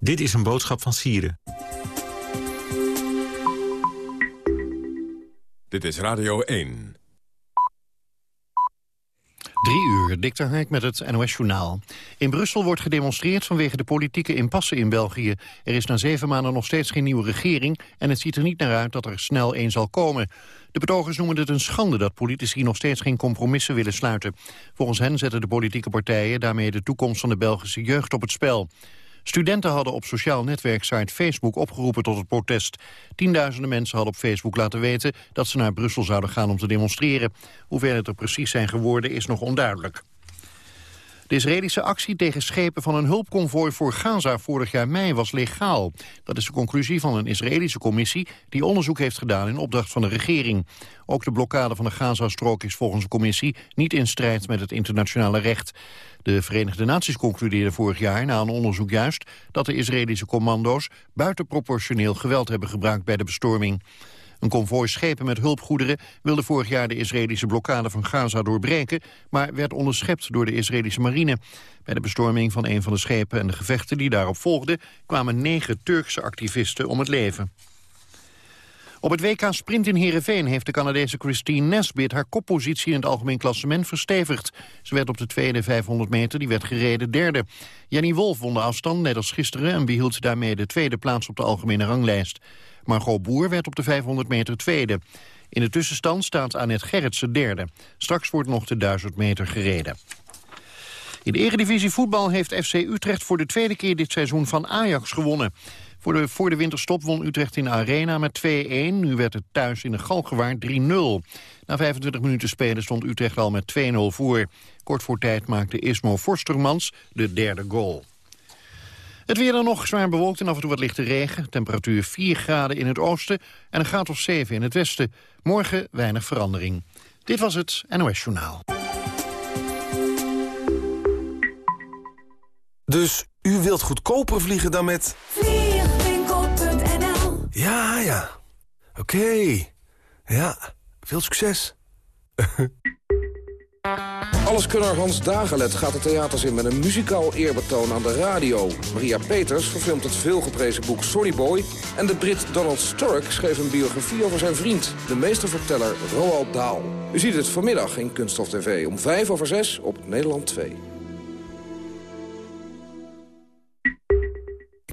Dit is een boodschap van Sieren. Dit is Radio 1. Drie uur, Dick Hark met het NOS-journaal. In Brussel wordt gedemonstreerd vanwege de politieke impasse in België. Er is na zeven maanden nog steeds geen nieuwe regering... en het ziet er niet naar uit dat er snel een zal komen. De betogers noemen het een schande dat politici nog steeds geen compromissen willen sluiten. Volgens hen zetten de politieke partijen daarmee de toekomst van de Belgische jeugd op het spel. Studenten hadden op sociaal netwerksite Facebook opgeroepen tot het protest. Tienduizenden mensen hadden op Facebook laten weten dat ze naar Brussel zouden gaan om te demonstreren. Hoeveel het er precies zijn geworden is nog onduidelijk. De Israëlische actie tegen schepen van een hulpconvooi voor Gaza vorig jaar mei was legaal. Dat is de conclusie van een Israëlische commissie die onderzoek heeft gedaan in opdracht van de regering. Ook de blokkade van de Gazastrook is volgens de commissie niet in strijd met het internationale recht. De Verenigde Naties concludeerden vorig jaar na een onderzoek juist dat de Israëlische commando's buitenproportioneel geweld hebben gebruikt bij de bestorming. Een konvooi schepen met hulpgoederen wilde vorig jaar de Israëlische blokkade van Gaza doorbreken, maar werd onderschept door de Israëlische marine. Bij de bestorming van een van de schepen en de gevechten die daarop volgden kwamen negen Turkse activisten om het leven. Op het WK Sprint in Heerenveen heeft de Canadese Christine Nesbit haar koppositie in het algemeen klassement verstevigd. Ze werd op de tweede 500 meter, die werd gereden derde. Jenny Wolf won de afstand, net als gisteren, en behield daarmee de tweede plaats op de algemene ranglijst. Margot Boer werd op de 500 meter tweede. In de tussenstand staat Annette Gerritsen derde. Straks wordt nog de 1000 meter gereden. In de eredivisie voetbal heeft FC Utrecht voor de tweede keer dit seizoen van Ajax gewonnen. Voor de, voor de winterstop won Utrecht in Arena met 2-1. Nu werd het thuis in de Galgenwaard 3-0. Na 25 minuten spelen stond Utrecht al met 2-0 voor. Kort voor tijd maakte Ismo Forstermans de derde goal. Het weer dan nog zwaar bewolkt en af en toe wat lichte regen. Temperatuur 4 graden in het oosten en een graad of 7 in het westen. Morgen weinig verandering. Dit was het NOS Journaal. Dus u wilt goedkoper vliegen dan met... Vliegwinkel.nl Ja, ja. Oké. Ja, veel succes. Alleskunner Hans Dagelet gaat de theaters in met een muzikaal eerbetoon aan de radio. Maria Peters verfilmt het veelgeprezen boek Sorry Boy... en de Brit Donald Sturck schreef een biografie over zijn vriend... de meesterverteller Roald Dahl. U ziet het vanmiddag in Kunststof TV om 5 over 6 op Nederland 2.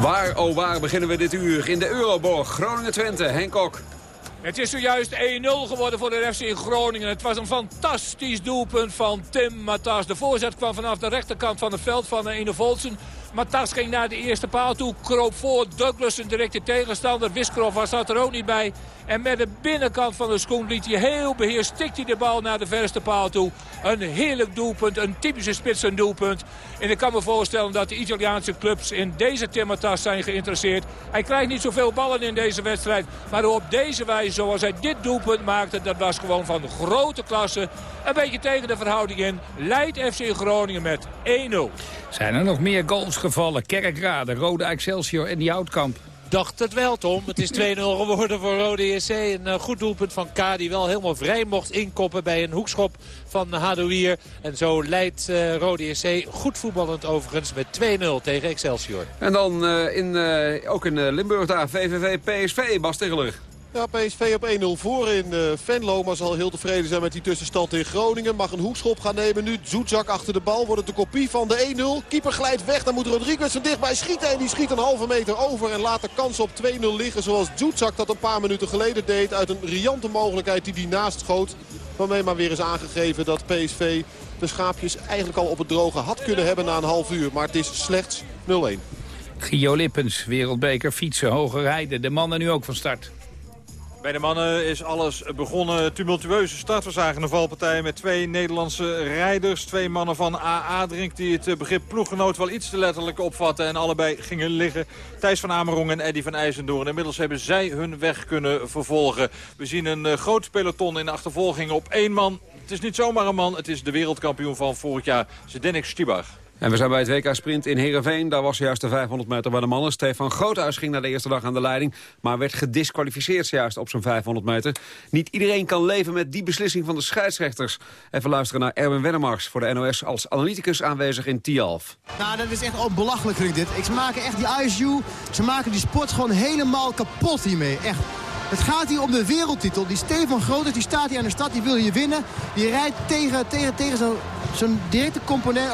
Waar, oh waar, beginnen we dit uur? In de Euroborg, Groningen-Twente, Henk Kok. Het is zojuist 1-0 geworden voor de FC in Groningen. Het was een fantastisch doelpunt van Tim Matas. De voorzet kwam vanaf de rechterkant van het veld van Ene Voltsen. Matas ging naar de eerste paal toe, kroop voor. Douglas een directe tegenstander. Wiskrov was er ook niet bij. En met de binnenkant van de schoen liet hij heel beheerst. Stikt hij de bal naar de verste paal toe. Een heerlijk doelpunt, een typische spitsen doelpunt. En ik kan me voorstellen dat de Italiaanse clubs in deze Timmertas zijn geïnteresseerd. Hij krijgt niet zoveel ballen in deze wedstrijd. Maar op deze wijze, zoals hij dit doelpunt maakte, dat was gewoon van grote klasse. Een beetje tegen de verhouding in. Leidt FC Groningen met 1-0. Zijn er nog meer goals gevallen? Kerkrade, Rode Excelsior en die Oudkamp dacht het wel, Tom. Het is 2-0 geworden voor Rode JC. Een uh, goed doelpunt van K die wel helemaal vrij mocht inkoppen bij een hoekschop van Hadouier. En zo leidt uh, Rode JC goed voetballend overigens met 2-0 tegen Excelsior. En dan uh, in, ook in Limburg daar, VVV PSV, Bas Tegeler. Ja, PSV op 1-0 voor in uh, Venlo. Maar zal heel tevreden zijn met die tussenstand in Groningen. Mag een hoekschop gaan nemen nu. Zoetzak achter de bal. Wordt het de kopie van de 1-0. Keeper glijdt weg. Dan moet Rodriguez er dichtbij schieten. En die schiet een halve meter over. En laat de kans op 2-0 liggen. Zoals Zoetzak dat een paar minuten geleden deed. Uit een riante mogelijkheid die die naast schoot. Waarmee maar weer is aangegeven dat PSV de schaapjes eigenlijk al op het droge had kunnen hebben na een half uur. Maar het is slechts 0-1. Gio Lippens, wereldbeker fietsen, hoge rijden. De mannen nu ook van start. Bij de mannen is alles begonnen. Tumultueuze start. We zagen een valpartij met twee Nederlandse rijders. Twee mannen van AA Drink die het begrip ploeggenoot wel iets te letterlijk opvatten. En allebei gingen liggen. Thijs van Amerong en Eddy van IJzendoorn. Inmiddels hebben zij hun weg kunnen vervolgen. We zien een uh, groot peloton in de achtervolging op één man. Het is niet zomaar een man. Het is de wereldkampioen van vorig jaar, Zdenek Stibar. En we zijn bij het WK Sprint in Heerenveen. Daar was juist de 500 meter bij de mannen. Stefan Groothuis ging na de eerste dag aan de leiding... maar werd gedisqualificeerd juist op zijn 500 meter. Niet iedereen kan leven met die beslissing van de scheidsrechters. Even luisteren naar Erwin Wennemars voor de NOS... als analyticus aanwezig in Tialf. Nou, dat is echt al belachelijk, vind ik dit. Ze maken echt die ISU, ze maken die sport gewoon helemaal kapot hiermee. Echt. Het gaat hier om de wereldtitel. Die Stefan Groothuis, die staat hier aan de stad, die wil hier winnen. Die rijdt tegen, tegen, tegen zo'n zo'n directe component,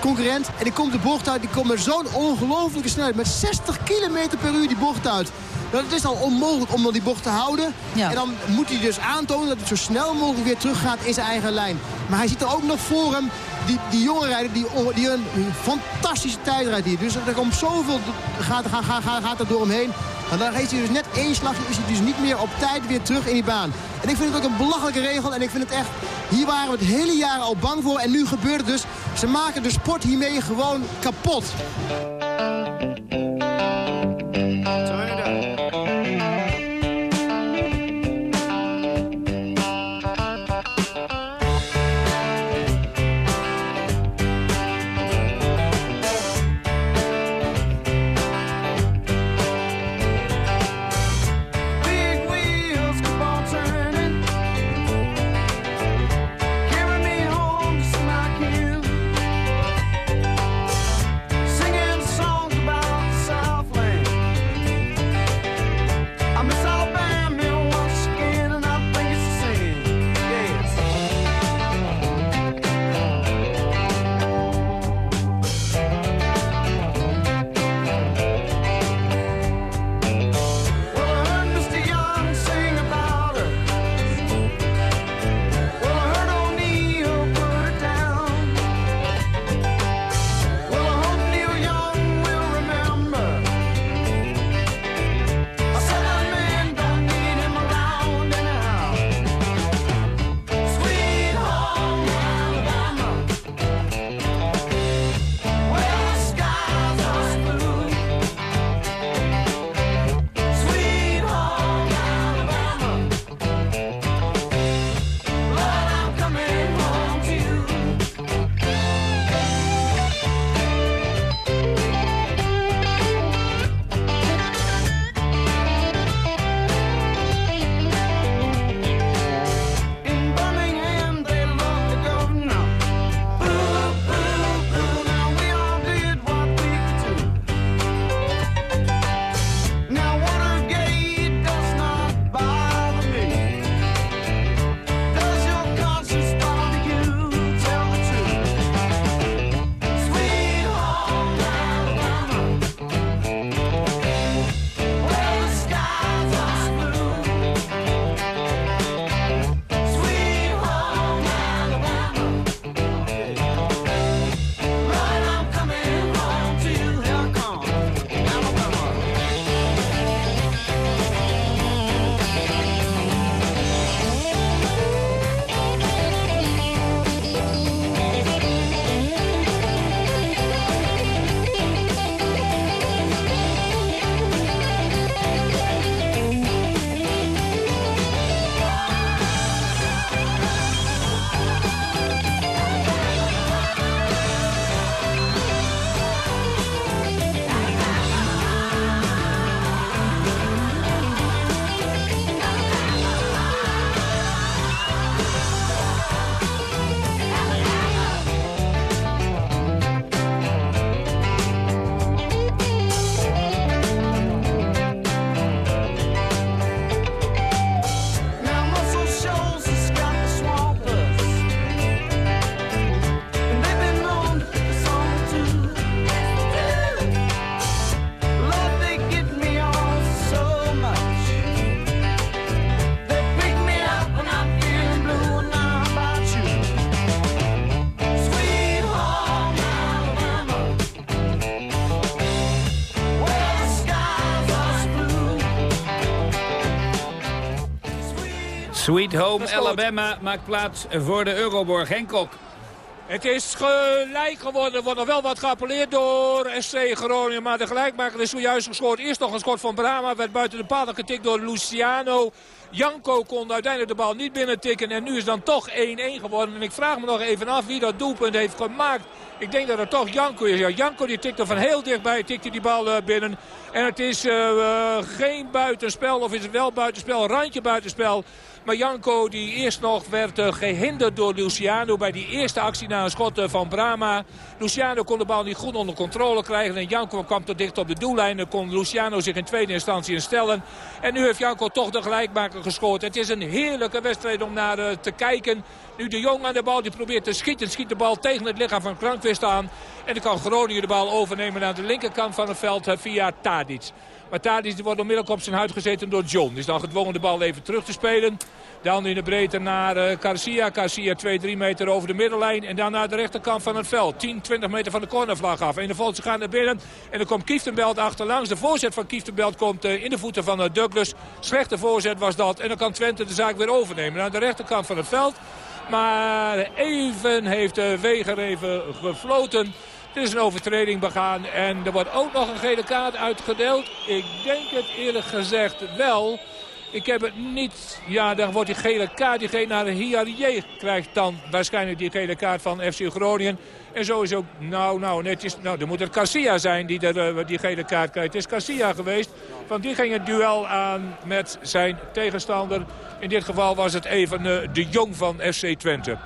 concurrent. En die komt de bocht uit, die komt met zo'n ongelofelijke snelheid. Met 60 km per uur die bocht uit. Nou, het is al onmogelijk om die bocht te houden. En dan moet hij dus aantonen dat het zo snel mogelijk weer teruggaat in zijn eigen lijn. Maar hij ziet er ook nog voor hem die, die jonge rijder die, die een fantastische tijd rijdt hier. Dus er komt zoveel, gaat, gaat, gaat, gaat er door hem heen. En dan heeft hij dus net één slag, is hij dus niet meer op tijd weer terug in die baan. En ik vind het ook een belachelijke regel. En ik vind het echt, hier waren we het hele jaar al bang voor. En nu gebeurt het dus. Ze maken de sport hiermee gewoon kapot. Sweet Home Alabama maakt plaats voor de Euroborg. Henkok. Het is gelijk geworden. Er wordt nog wel wat geappelleerd door SC Groningen. Maar de gelijkmaker is zojuist gescoord. Eerst nog een schot van Brama. Werd buiten de paal getikt door Luciano. Janko kon uiteindelijk de bal niet binnen tikken. En nu is dan toch 1-1 geworden. En ik vraag me nog even af wie dat doelpunt heeft gemaakt. Ik denk dat het toch Janko is. Ja, Janko die tikte van heel dichtbij tikte die bal uh, binnen. En het is uh, uh, geen buitenspel. Of is het wel buitenspel? Randje buitenspel. Maar Janko die eerst nog werd uh, gehinderd door Luciano bij die eerste actie na een schot uh, van Brama. Luciano kon de bal niet goed onder controle krijgen. En Janko kwam te dicht op de doellijn. Dan kon Luciano zich in tweede instantie instellen. En nu heeft Janko toch de gelijkmaker gescoord. Het is een heerlijke wedstrijd om naar uh, te kijken. Nu de Jong aan de bal die probeert te schieten. Schiet de bal tegen het lichaam van Krankwist aan. En dan kan Groningen de bal overnemen aan de linkerkant van het veld via Tadic. Maar Tadic wordt onmiddellijk op zijn huid gezeten door John. Is dan gedwongen de bal even terug te spelen. Dan in de breedte naar uh, Garcia. Garcia 2-3 meter over de middenlijn. En dan naar de rechterkant van het veld. 10, 20 meter van de cornervlag af. En de Voltse gaan naar binnen. En dan komt Kieftenbelt achterlangs. De voorzet van Kieftenbelt komt uh, in de voeten van uh, Douglas. Slechte voorzet was dat. En dan kan Twente de zaak weer overnemen. Aan de rechterkant van het veld. Maar even heeft Weger even gefloten. Er is een overtreding begaan. En er wordt ook nog een gele kaart uitgedeeld. Ik denk het eerlijk gezegd wel. Ik heb het niet... Ja, dan wordt die gele kaart. Diegene naar de Hiarie krijgt dan waarschijnlijk die gele kaart van FC Groningen. En zo is ook... Nou, nou, netjes... Nou, dan moet het Garcia zijn die de, die gele kaart krijgt. Het is Garcia geweest. Want die ging het duel aan met zijn tegenstander. In dit geval was het even uh, de Jong van FC Twente.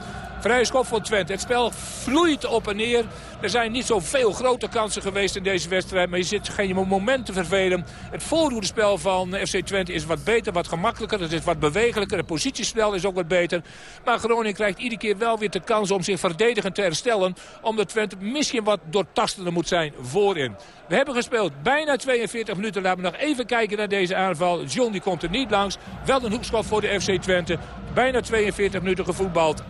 Vrije schop van Twente. Het spel vloeit op en neer. Er zijn niet zoveel grote kansen geweest in deze wedstrijd. Maar je zit geen moment te vervelen. Het voorhoedespel van FC Twente is wat beter, wat gemakkelijker. Het is wat bewegelijker. Het positiespel is ook wat beter. Maar Groningen krijgt iedere keer wel weer de kans om zich verdedigend te herstellen. Omdat Twente misschien wat doortastender moet zijn voorin. We hebben gespeeld bijna 42 minuten. Laten we nog even kijken naar deze aanval. John die komt er niet langs. Wel een hoekschop voor de FC Twente. Bijna 42 minuten gevoetbald. 1-1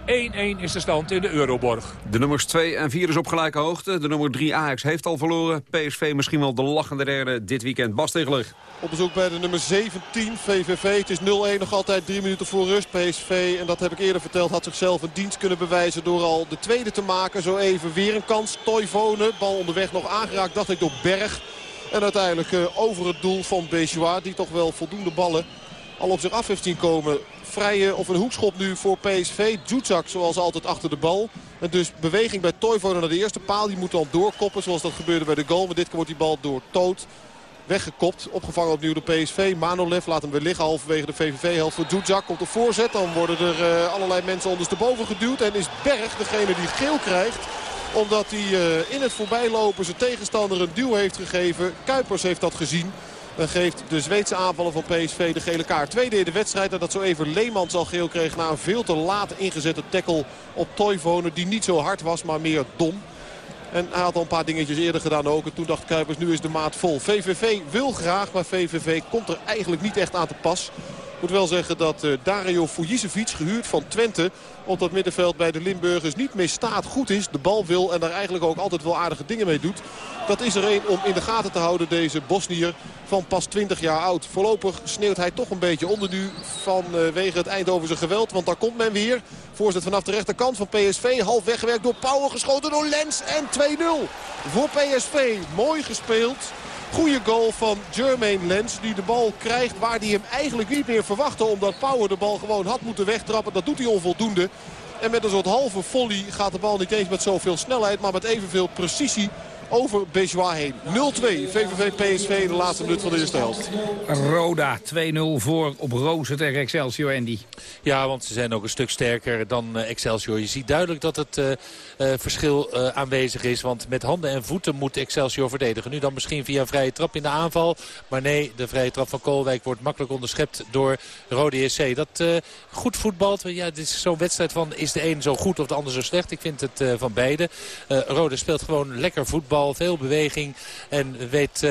is de stand in de Euroborg. De nummers 2 en 4 is op gelijke hoogte. De nummer 3 Ajax heeft al verloren. PSV misschien wel de lachende derde dit weekend. Bas Tegeler. Op bezoek bij de nummer 17 VVV. Het is 0-1 nog altijd 3 minuten voor rust. PSV, en dat heb ik eerder verteld, had zichzelf een dienst kunnen bewijzen... door al de tweede te maken. Zo even weer een kans. Toivonen, bal onderweg nog aangeraakt, dacht ik, door Berg. En uiteindelijk uh, over het doel van Bejois, die toch wel voldoende ballen al op zich af heeft zien komen. Vrije of een hoekschop nu voor PSV. Djuzak zoals altijd achter de bal. En dus beweging bij Toivonen naar de eerste paal. Die moet dan doorkoppen zoals dat gebeurde bij de goal. Maar dit keer wordt die bal door Toot weggekopt. Opgevangen opnieuw door PSV. Manolev laat hem weer liggen halverwege de VVV-helft voor Djuzak. Komt de voorzet. Dan worden er uh, allerlei mensen ondersteboven geduwd. En is Berg degene die geel krijgt omdat hij uh, in het voorbijlopen zijn tegenstander een duw heeft gegeven. Kuipers heeft dat gezien. Dan geeft de Zweedse aanvaller van PSV de gele kaart. Tweede in de wedstrijd nadat zo even Leemans al geel kreeg... na een veel te laat ingezette tackle op Toivonen. Die niet zo hard was, maar meer dom. En hij had al een paar dingetjes eerder gedaan ook. En toen dacht Kuipers, nu is de maat vol. VVV wil graag, maar VVV komt er eigenlijk niet echt aan te pas. Moet wel zeggen dat uh, Dario Fujicevic, gehuurd van Twente... op dat middenveld bij de Limburgers niet mee staat, goed is. De bal wil en daar eigenlijk ook altijd wel aardige dingen mee doet. Dat is er een om in de gaten te houden, deze Bosnier van pas 20 jaar oud. Voorlopig sneeuwt hij toch een beetje onder nu vanwege het Eindhovense geweld. Want daar komt men weer. Voorzet vanaf de rechterkant van PSV. Half weggewerkt door Power, geschoten door Lens. En 2-0 voor PSV. Mooi gespeeld. Goede goal van Jermaine Lens. Die de bal krijgt waar hij hem eigenlijk niet meer verwachtte. Omdat Power de bal gewoon had moeten wegtrappen. Dat doet hij onvoldoende. En met een soort halve volley gaat de bal niet eens met zoveel snelheid. Maar met evenveel precisie over Bejois heen. 0-2 VVV PSV in de laatste minuut van de eerste helft. Roda 2-0 voor op Rozen tegen Excelsior Andy. Ja, want ze zijn ook een stuk sterker dan uh, Excelsior. Je ziet duidelijk dat het uh, uh, verschil aanwezig is. Want met handen en voeten moet Excelsior verdedigen. Nu dan misschien via een vrije trap in de aanval. Maar nee, de vrije trap van Koolwijk wordt makkelijk onderschept door Rode SC. Dat goed voetbalt. Ja, dit is zo'n wedstrijd van is de een zo goed of de ander zo slecht. Ik vind het van beide. Rode speelt gewoon lekker voetbal veel beweging. En weet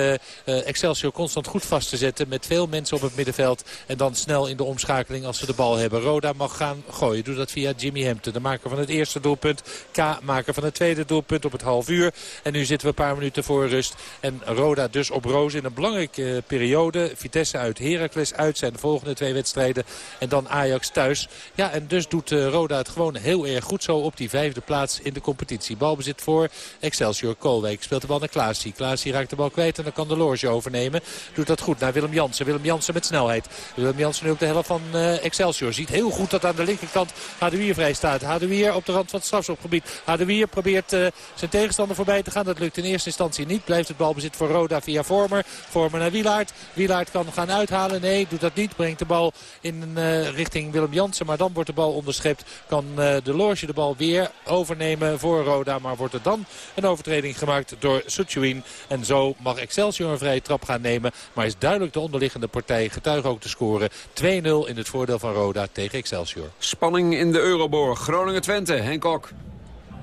Excelsior constant goed vast te zetten met veel mensen op het middenveld. En dan snel in de omschakeling als ze de bal hebben. Roda mag gaan gooien. Doet dat via Jimmy Hempton. De maker van het eerste doelpunt. K maker van het tweede doelpunt op het half uur. En nu zitten we een paar minuten voor rust. En Roda dus op roos in een belangrijke periode. Vitesse uit Heracles uit zijn de volgende twee wedstrijden. En dan Ajax thuis. Ja, en dus doet Roda het gewoon heel erg goed zo op die vijfde plaats in de competitie. Balbezit voor Excelsior Koolwijk. Speelt de bal naar Klaasie. Klaasie raakt de bal kwijt en dan kan de Loge overnemen. Doet dat goed naar Willem Jansen. Willem Jansen met snelheid. Willem Jansen nu op de helft van uh, Excelsior. Ziet heel goed dat aan de linkerkant Hadouier vrij staat. Hadouier op de rand van het strafschopgebied. Hadouier probeert uh, zijn tegenstander voorbij te gaan. Dat lukt in eerste instantie niet. Blijft het balbezit voor Roda via Vormer. Vormer naar Wielaert. Wielaert kan gaan uithalen. Nee, doet dat niet. Brengt de bal in uh, richting Willem Jansen. Maar dan wordt de bal onderschept. Kan de Loge de bal weer overnemen voor Roda. Maar wordt er dan een overtreding gemaakt door Suchuin. En zo mag Excelsior een vrije trap gaan nemen. Maar is duidelijk de onderliggende partij getuige ook te scoren. 2-0 in het voordeel van Roda tegen Excelsior. Spanning in de Euroborg. Groningen-Twente. Henk Kok.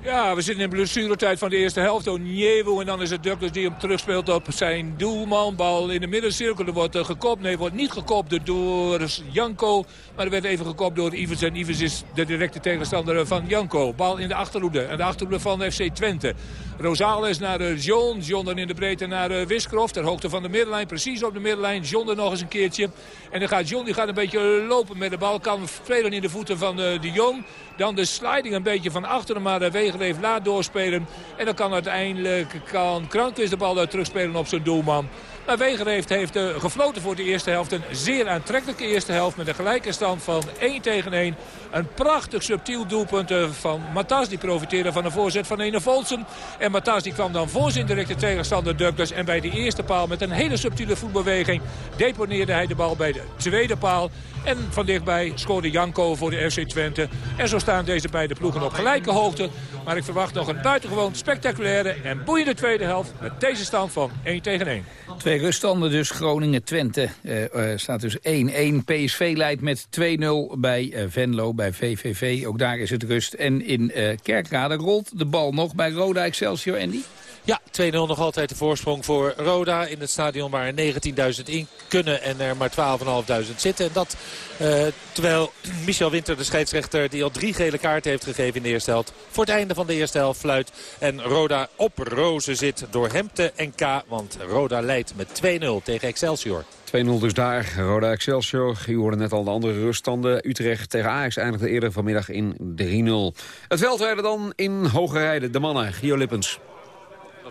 Ja, we zitten in de blessuretijd van de eerste helft. Onyevo en dan is het Douglas die hem terugspeelt op zijn doelman. Bal in de middencirkel. Er wordt uh, gekopt. Nee, wordt niet gekopt door Janko. Maar er werd even gekopt door Ivers. En Ivers is de directe tegenstander van Janko. Bal in de achterhoede. En de achterhoede van FC Twente. Rosales naar uh, John. John dan in de breedte naar uh, Wiskroft. Ter hoogte van de middenlijn. Precies op de middenlijn. John er nog eens een keertje. En dan gaat John die gaat een beetje lopen met de bal. Kan spelen in de voeten van de Jong. Dan de sliding een beetje van achteren. Maar de Wegenleef laat doorspelen. En dan kan uiteindelijk kan de bal daar terugspelen op zijn doelman. Maar Wegereeft heeft uh, gefloten voor de eerste helft. Een zeer aantrekkelijke eerste helft met een gelijke stand van 1 tegen 1. Een prachtig subtiel doelpunt uh, van Matas. Die profiteerde van een voorzet van Ene Volsen. En Matas die kwam dan voor zijn directe tegenstander Douglas. En bij de eerste paal met een hele subtiele voetbeweging deponeerde hij de bal bij de tweede paal. En van dichtbij scoorde Janko voor de FC Twente. En zo staan deze beide ploegen op gelijke hoogte. Maar ik verwacht nog een buitengewoon spectaculaire en boeiende tweede helft... met deze stand van 1 tegen 1. Twee ruststanden dus. Groningen-Twente uh, uh, staat dus 1-1. PSV leidt met 2-0 bij uh, Venlo, bij VVV. Ook daar is het rust. En in Kerkrade rolt de bal nog bij Roda Excelsior, Andy? Ja, 2-0 nog altijd de voorsprong voor Roda. In het stadion waar 19.000 in kunnen en er maar 12.500 zitten. En dat uh, terwijl Michel Winter, de scheidsrechter, die al drie gele kaarten heeft gegeven in de eerste helft. Voor het einde van de eerste helft fluit. En Roda op rozen zit door Hemte en K. Want Roda leidt met 2-0 tegen Excelsior. 2-0 dus daar. Roda Excelsior. U hoorde net al de andere ruststanden. Utrecht tegen Ajax eindigde eerder vanmiddag in 3-0. Het veldrijden dan in Hoge Rijden. De mannen, Gio Lippens.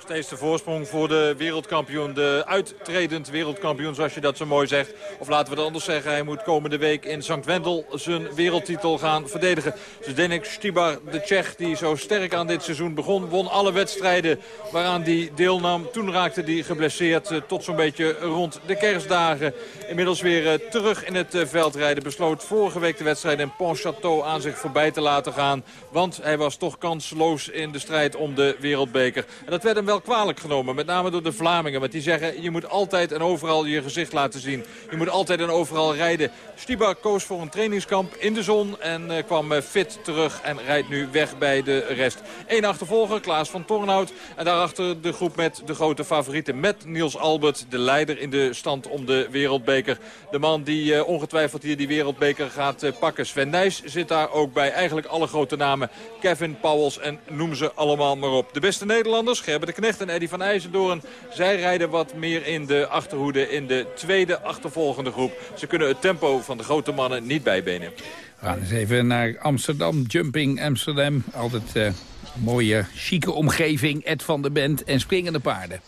Steeds de voorsprong voor de wereldkampioen. De uittredend wereldkampioen, zoals je dat zo mooi zegt. Of laten we het anders zeggen, hij moet komende week in St. Wendel zijn wereldtitel gaan verdedigen. Zdenek Stibar, de Tsjech, die zo sterk aan dit seizoen begon... won alle wedstrijden waaraan hij deelnam. Toen raakte hij geblesseerd eh, tot zo'n beetje rond de kerstdagen. Inmiddels weer eh, terug in het eh, veldrijden. Besloot vorige week de wedstrijd in Pontchâteau aan zich voorbij te laten gaan. Want hij was toch kansloos in de strijd om de wereldbeker. En dat werd hem wel kwalijk genomen. Met name door de Vlamingen. Want die zeggen, je moet altijd en overal je gezicht laten zien. Je moet altijd en overal rijden. Stibar koos voor een trainingskamp in de zon. En uh, kwam uh, fit terug en rijdt nu weg bij de rest. Eén achtervolger, Klaas van Tornhout. En daarachter de groep met de grote favorieten. Met Niels Albert, de leider in de stand om de wereldbeker. De man die uh, ongetwijfeld hier die wereldbeker gaat pakken. Sven Nijs zit daar ook bij. Eigenlijk alle grote namen. Kevin Powels en noem ze allemaal maar op. De beste Nederlanders, Gerben de Knecht en Eddy van IJzendoorn. Zij rijden wat meer in de achterhoede in de tweede achtervolgende groep. Ze kunnen het tempo van de grote mannen niet bijbenen. We gaan eens even naar Amsterdam. Jumping Amsterdam. Altijd uh, mooie, chique omgeving. Ed van de Bent en springende paarden.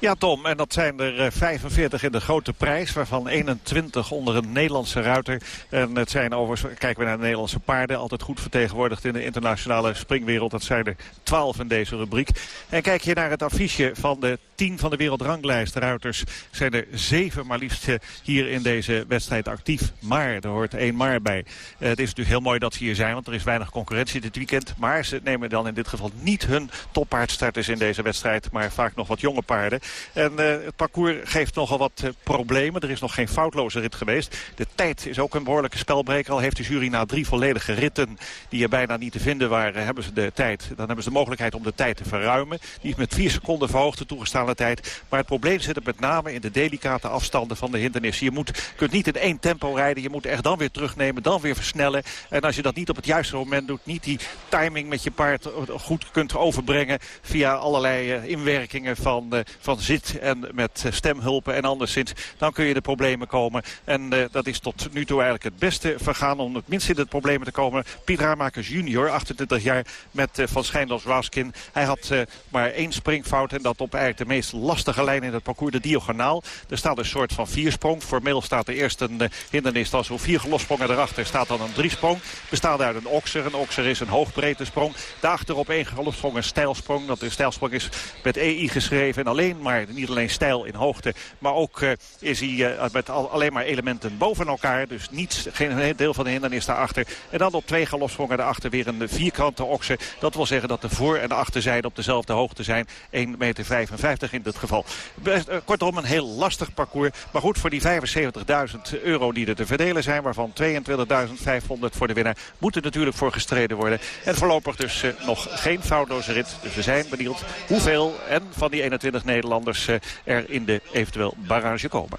Ja, Tom. En dat zijn er 45 in de grote prijs. Waarvan 21 onder een Nederlandse ruiter. En het zijn overigens, kijken we naar de Nederlandse paarden. Altijd goed vertegenwoordigd in de internationale springwereld. Dat zijn er 12 in deze rubriek. En kijk je naar het affiche van de tien van de wereldranglijst ruiters zijn er zeven maar liefst hier in deze wedstrijd actief. Maar, er hoort één maar bij. het is natuurlijk heel mooi dat ze hier zijn, want er is weinig concurrentie dit weekend. Maar ze nemen dan in dit geval niet hun toppaardstarters in deze wedstrijd, maar vaak nog wat jonge paarden. En het parcours geeft nogal wat problemen. Er is nog geen foutloze rit geweest. De tijd is ook een behoorlijke spelbreker. Al heeft de jury na drie volledige ritten die er bijna niet te vinden waren, hebben ze de tijd. Dan hebben ze de mogelijkheid om de tijd te verruimen. Die is met vier seconden verhoogd de tijd. Maar het probleem zit er met name in de delicate afstanden van de hindernissen. Je moet, kunt niet in één tempo rijden. Je moet echt dan weer terugnemen, dan weer versnellen. En als je dat niet op het juiste moment doet, niet die timing met je paard goed kunt overbrengen via allerlei eh, inwerkingen van, uh, van zit en met eh, stemhulpen en anderszins, dan kun je de problemen komen. En uh, dat is tot nu toe eigenlijk het beste vergaan om het minst in de problemen te komen. Piet Ramakers junior, 28 jaar, met Van Schijndels Raskin. Hij had maar één springfout en dat op eigenlijk de meest lastige lijn in het parcours, de diagonaal. Er staat een soort van viersprong. Formeel staat er eerst een uh, hindernis, als er vier gelossprongen erachter staat dan een driesprong. Bestaat uit een okser. Een okser is een hoogbreedte sprong. Daarachter op één gelosprong een stijlsprong. Dat de stijlsprong is met EI geschreven. En alleen maar, niet alleen stijl in hoogte, maar ook is hij met al, alleen maar elementen boven elkaar. Dus niets, geen deel van de hindernis daarachter. En dan op twee galopsprongen daarachter weer een vierkante okser. Dat wil zeggen dat de voor- en de achterzijde op dezelfde hoogte zijn. 1,55 meter in dit geval. Uh, kortom, een heel lastig parcours. Maar goed, voor die 75.000 euro die er te verdelen zijn... waarvan 22.500 voor de winnaar... moet er natuurlijk voor gestreden worden. En voorlopig dus uh, nog geen foutloze rit. Dus we zijn benieuwd hoeveel en van die 21 Nederlanders... Uh, er in de eventueel barrage komen.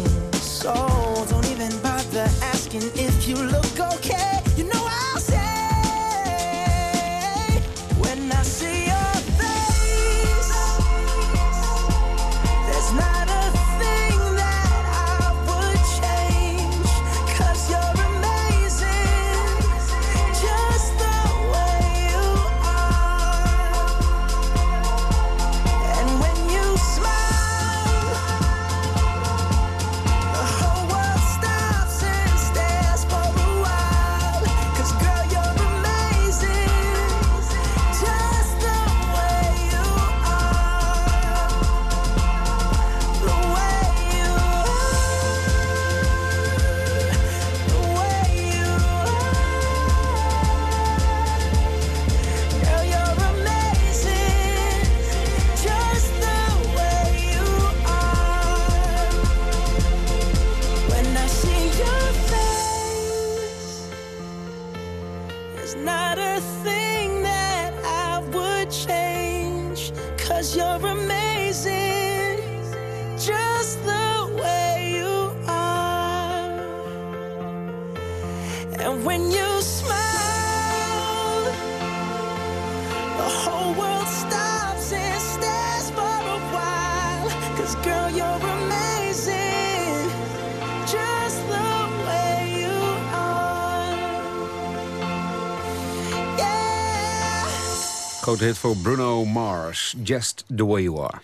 Grote hit voor Bruno Mars, Just the Way You Are.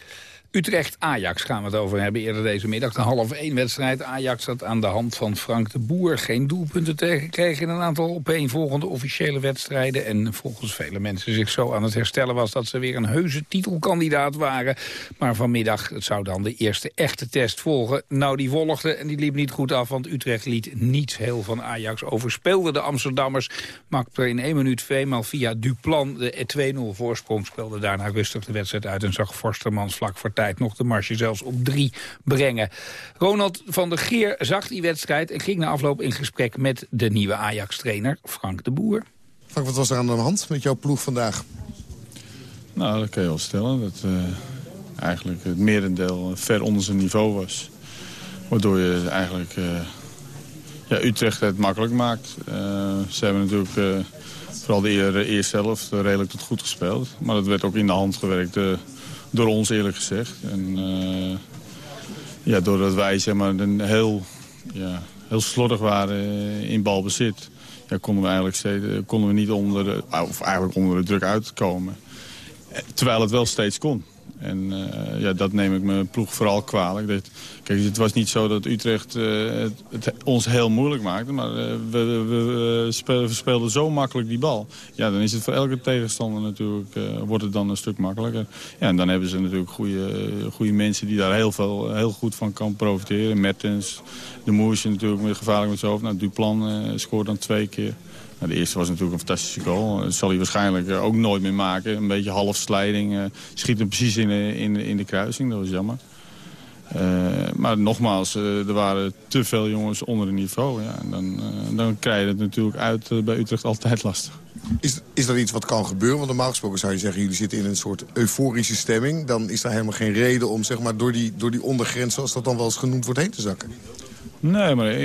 Utrecht-Ajax gaan we het over hebben eerder deze middag. De half één wedstrijd. Ajax zat aan de hand van Frank de Boer. Geen doelpunten tegen kreeg in een aantal opeenvolgende officiële wedstrijden. En volgens vele mensen zich zo aan het herstellen was... dat ze weer een heuse titelkandidaat waren. Maar vanmiddag het zou dan de eerste echte test volgen. Nou, die volgde en die liep niet goed af... want Utrecht liet niets heel van Ajax overspeelde de Amsterdammers. Maakte in één minuut tweemaal via Duplan de 2-0 voorsprong. Speelde daarna rustig de wedstrijd uit... en zag Forstermans vlak voor tijd nog de marge zelfs op drie brengen. Ronald van der Geer zag die wedstrijd en ging na afloop in gesprek met de nieuwe Ajax-trainer Frank de Boer. Frank, wat was er aan de hand met jouw ploeg vandaag? Nou, dat kan je wel stellen. Dat eh, eigenlijk het merendeel ver onder zijn niveau was. Waardoor je eigenlijk eh, ja, Utrecht het makkelijk maakt. Eh, ze hebben natuurlijk eh, vooral de eer- eerste helft redelijk tot goed gespeeld. Maar dat werd ook in de hand gewerkt door ons eerlijk gezegd. En eh, ja, doordat wij zeg maar, een heel, ja, heel slordig waren in balbezit... Konden we eigenlijk steeds, eh, konden we niet onder de, of eigenlijk onder de druk uitkomen. Eh, Terwijl het wel steeds kon. En eh, ja, dat neem ik mijn ploeg vooral kwalijk. Dat, kijk, het was niet zo dat Utrecht eh, het, ons heel moeilijk maakte. Maar eh, we, we, we speel- we speelden zo makkelijk die bal. Ja, dan is het voor elke tegenstander natuurlijk, wordt het dan een stuk makkelijker. Ja, en dan hebben ze natuurlijk goede, goede mensen die daar heel, veel, heel goed van kan profiteren. Mertens, de Moesje natuurlijk gevaarlijk met zijn hoofd. Nou, Duplan scoort dan twee keer. Nou, de eerste was natuurlijk een fantastische goal. Dat zal hij waarschijnlijk eh, ook nooit meer maken. Een beetje half slijding. eh, schiet hem precies in de, in, in de kruising. Dat was jammer. Eh, maar nogmaals, er waren te veel jongens onder het niveau. Ja. En dan, dan krijg je het natuurlijk uit bij Utrecht altijd lastig. Is, is dat iets wat kan gebeuren? Want normaal gesproken zou je zeggen... jullie zitten in een soort euforische stemming. Dan is daar helemaal geen reden om zeg maar, door, die, door die ondergrens... zoals dat dan wel eens genoemd wordt, heen te zakken. Nee, maar eh,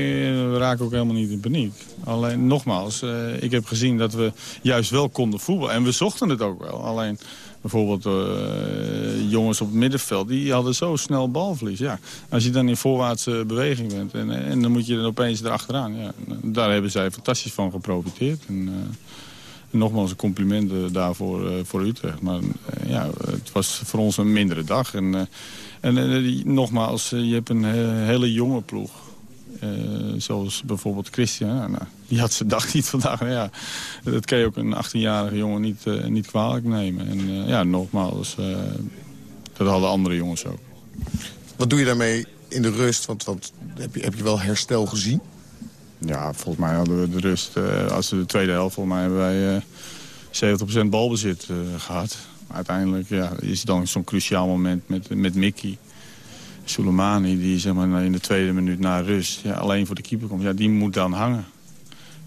we raken ook helemaal niet in paniek. Alleen, nogmaals, eh, ik heb gezien dat we juist wel konden voetballen. En we zochten het ook wel. Alleen, bijvoorbeeld eh, jongens op het middenveld, die hadden zo snel balverlies. Ja, als je dan in voorwaartse beweging bent en, en dan moet je dan opeens erachteraan. Ja, daar hebben zij fantastisch van geprofiteerd. En, nogmaals een compliment daarvoor voor Utrecht. Maar ja, het was voor ons een mindere dag. En, en nogmaals, je hebt een he- hele jonge ploeg. Eh, zoals bijvoorbeeld Christian. Nou, die had zijn dag niet vandaag. Nou ja, dat kan je ook een 18-jarige jongen niet, eh, niet kwalijk nemen. En eh, ja, nogmaals, dat hadden andere jongens ook. Wat doe je daarmee in de rust? Want, want heb, je, heb je wel herstel gezien? Ja, volgens mij hadden we de rust. als we de tweede helft, volgens mij hebben wij eh 70% balbezit eh, gehad. Uiteindelijk ja, is het dan zo'n cruciaal moment met, met Mickey. Soleimani, die zeg maar, in de tweede minuut na rust alleen voor de keeper komt. Ja, die moet dan hangen.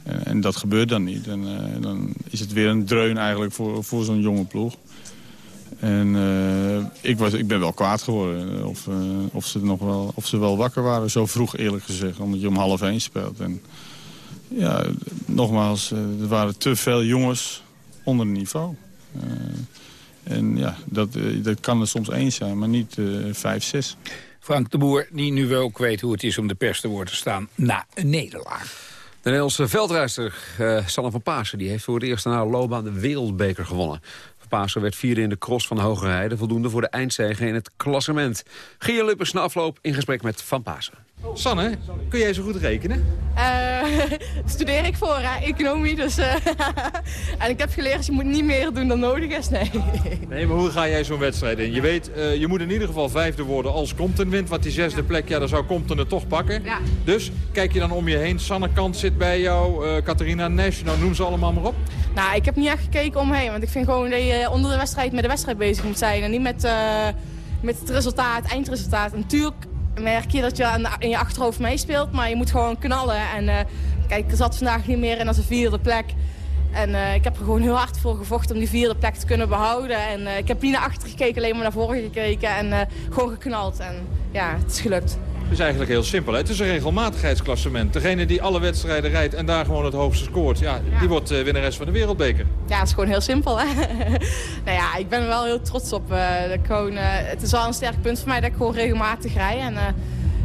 En, en dat gebeurt dan niet. En eh, dan is het weer een dreun eigenlijk voor, voor zo'n jonge ploeg. En eh, ik, was, ik ben wel kwaad geworden. Of, eh, of, ze nog wel, of ze wel wakker waren, zo vroeg eerlijk gezegd. Omdat je om half één speelt. En ja, nogmaals, er waren te veel jongens onder het niveau. En ja, dat, dat kan er soms één zijn, maar niet vijf, zes. Frank de Boer, die nu wel ook weet hoe het is om de pers te woord te staan na een nederlaag. De Nederlandse veldrijster uh, Sanne van Pasen die heeft voor het eerst na haar loopbaan de wereldbeker gewonnen. Van Pasen werd vierde in de cross van Hoge Heide, voldoende voor de eindzege in het klassement. Gia Luppers na afloop in gesprek met Van Pasen. Sanne, kun jij zo goed rekenen? Uh, studeer ik voor, economie. Dus, uh, en ik heb geleerd, je moet niet meer doen dan nodig is. Nee, nee maar hoe ga jij zo'n wedstrijd in? Je weet, uh, je moet in ieder geval vijfde worden als Compton wint. Want die zesde ja. plek, ja, dan zou Compton het toch pakken. Ja. Dus kijk je dan om je heen. Sanne Kant zit bij jou, Catharina Nash, nou noem ze allemaal maar op. Nou, ik heb niet echt gekeken omheen. Want ik vind gewoon dat je onder de wedstrijd met de wedstrijd bezig moet zijn. En niet met, met het resultaat, eindresultaat. En natuurlijk merk je dat je in je achterhoofd meespeelt, maar je moet gewoon knallen. En uh, kijk, er zat vandaag niet meer in als een vierde plek. En uh, ik heb er gewoon heel hard voor gevochten om die vierde plek te kunnen behouden. En uh, ik heb niet naar achter gekeken, alleen maar naar voren gekeken en gewoon geknald. En ja, het is gelukt. Het is eigenlijk heel simpel. Hè? Het is een regelmatigheidsklassement. Degene die alle wedstrijden rijdt en daar gewoon het hoogste scoort... Ja, die wordt uh, winnares van de wereldbeker. Ja, het is gewoon heel simpel. Hè? nou ja, ik ben er wel heel trots op. Uh, dat gewoon, uh, het is wel een sterk punt voor mij dat ik gewoon regelmatig rij. En,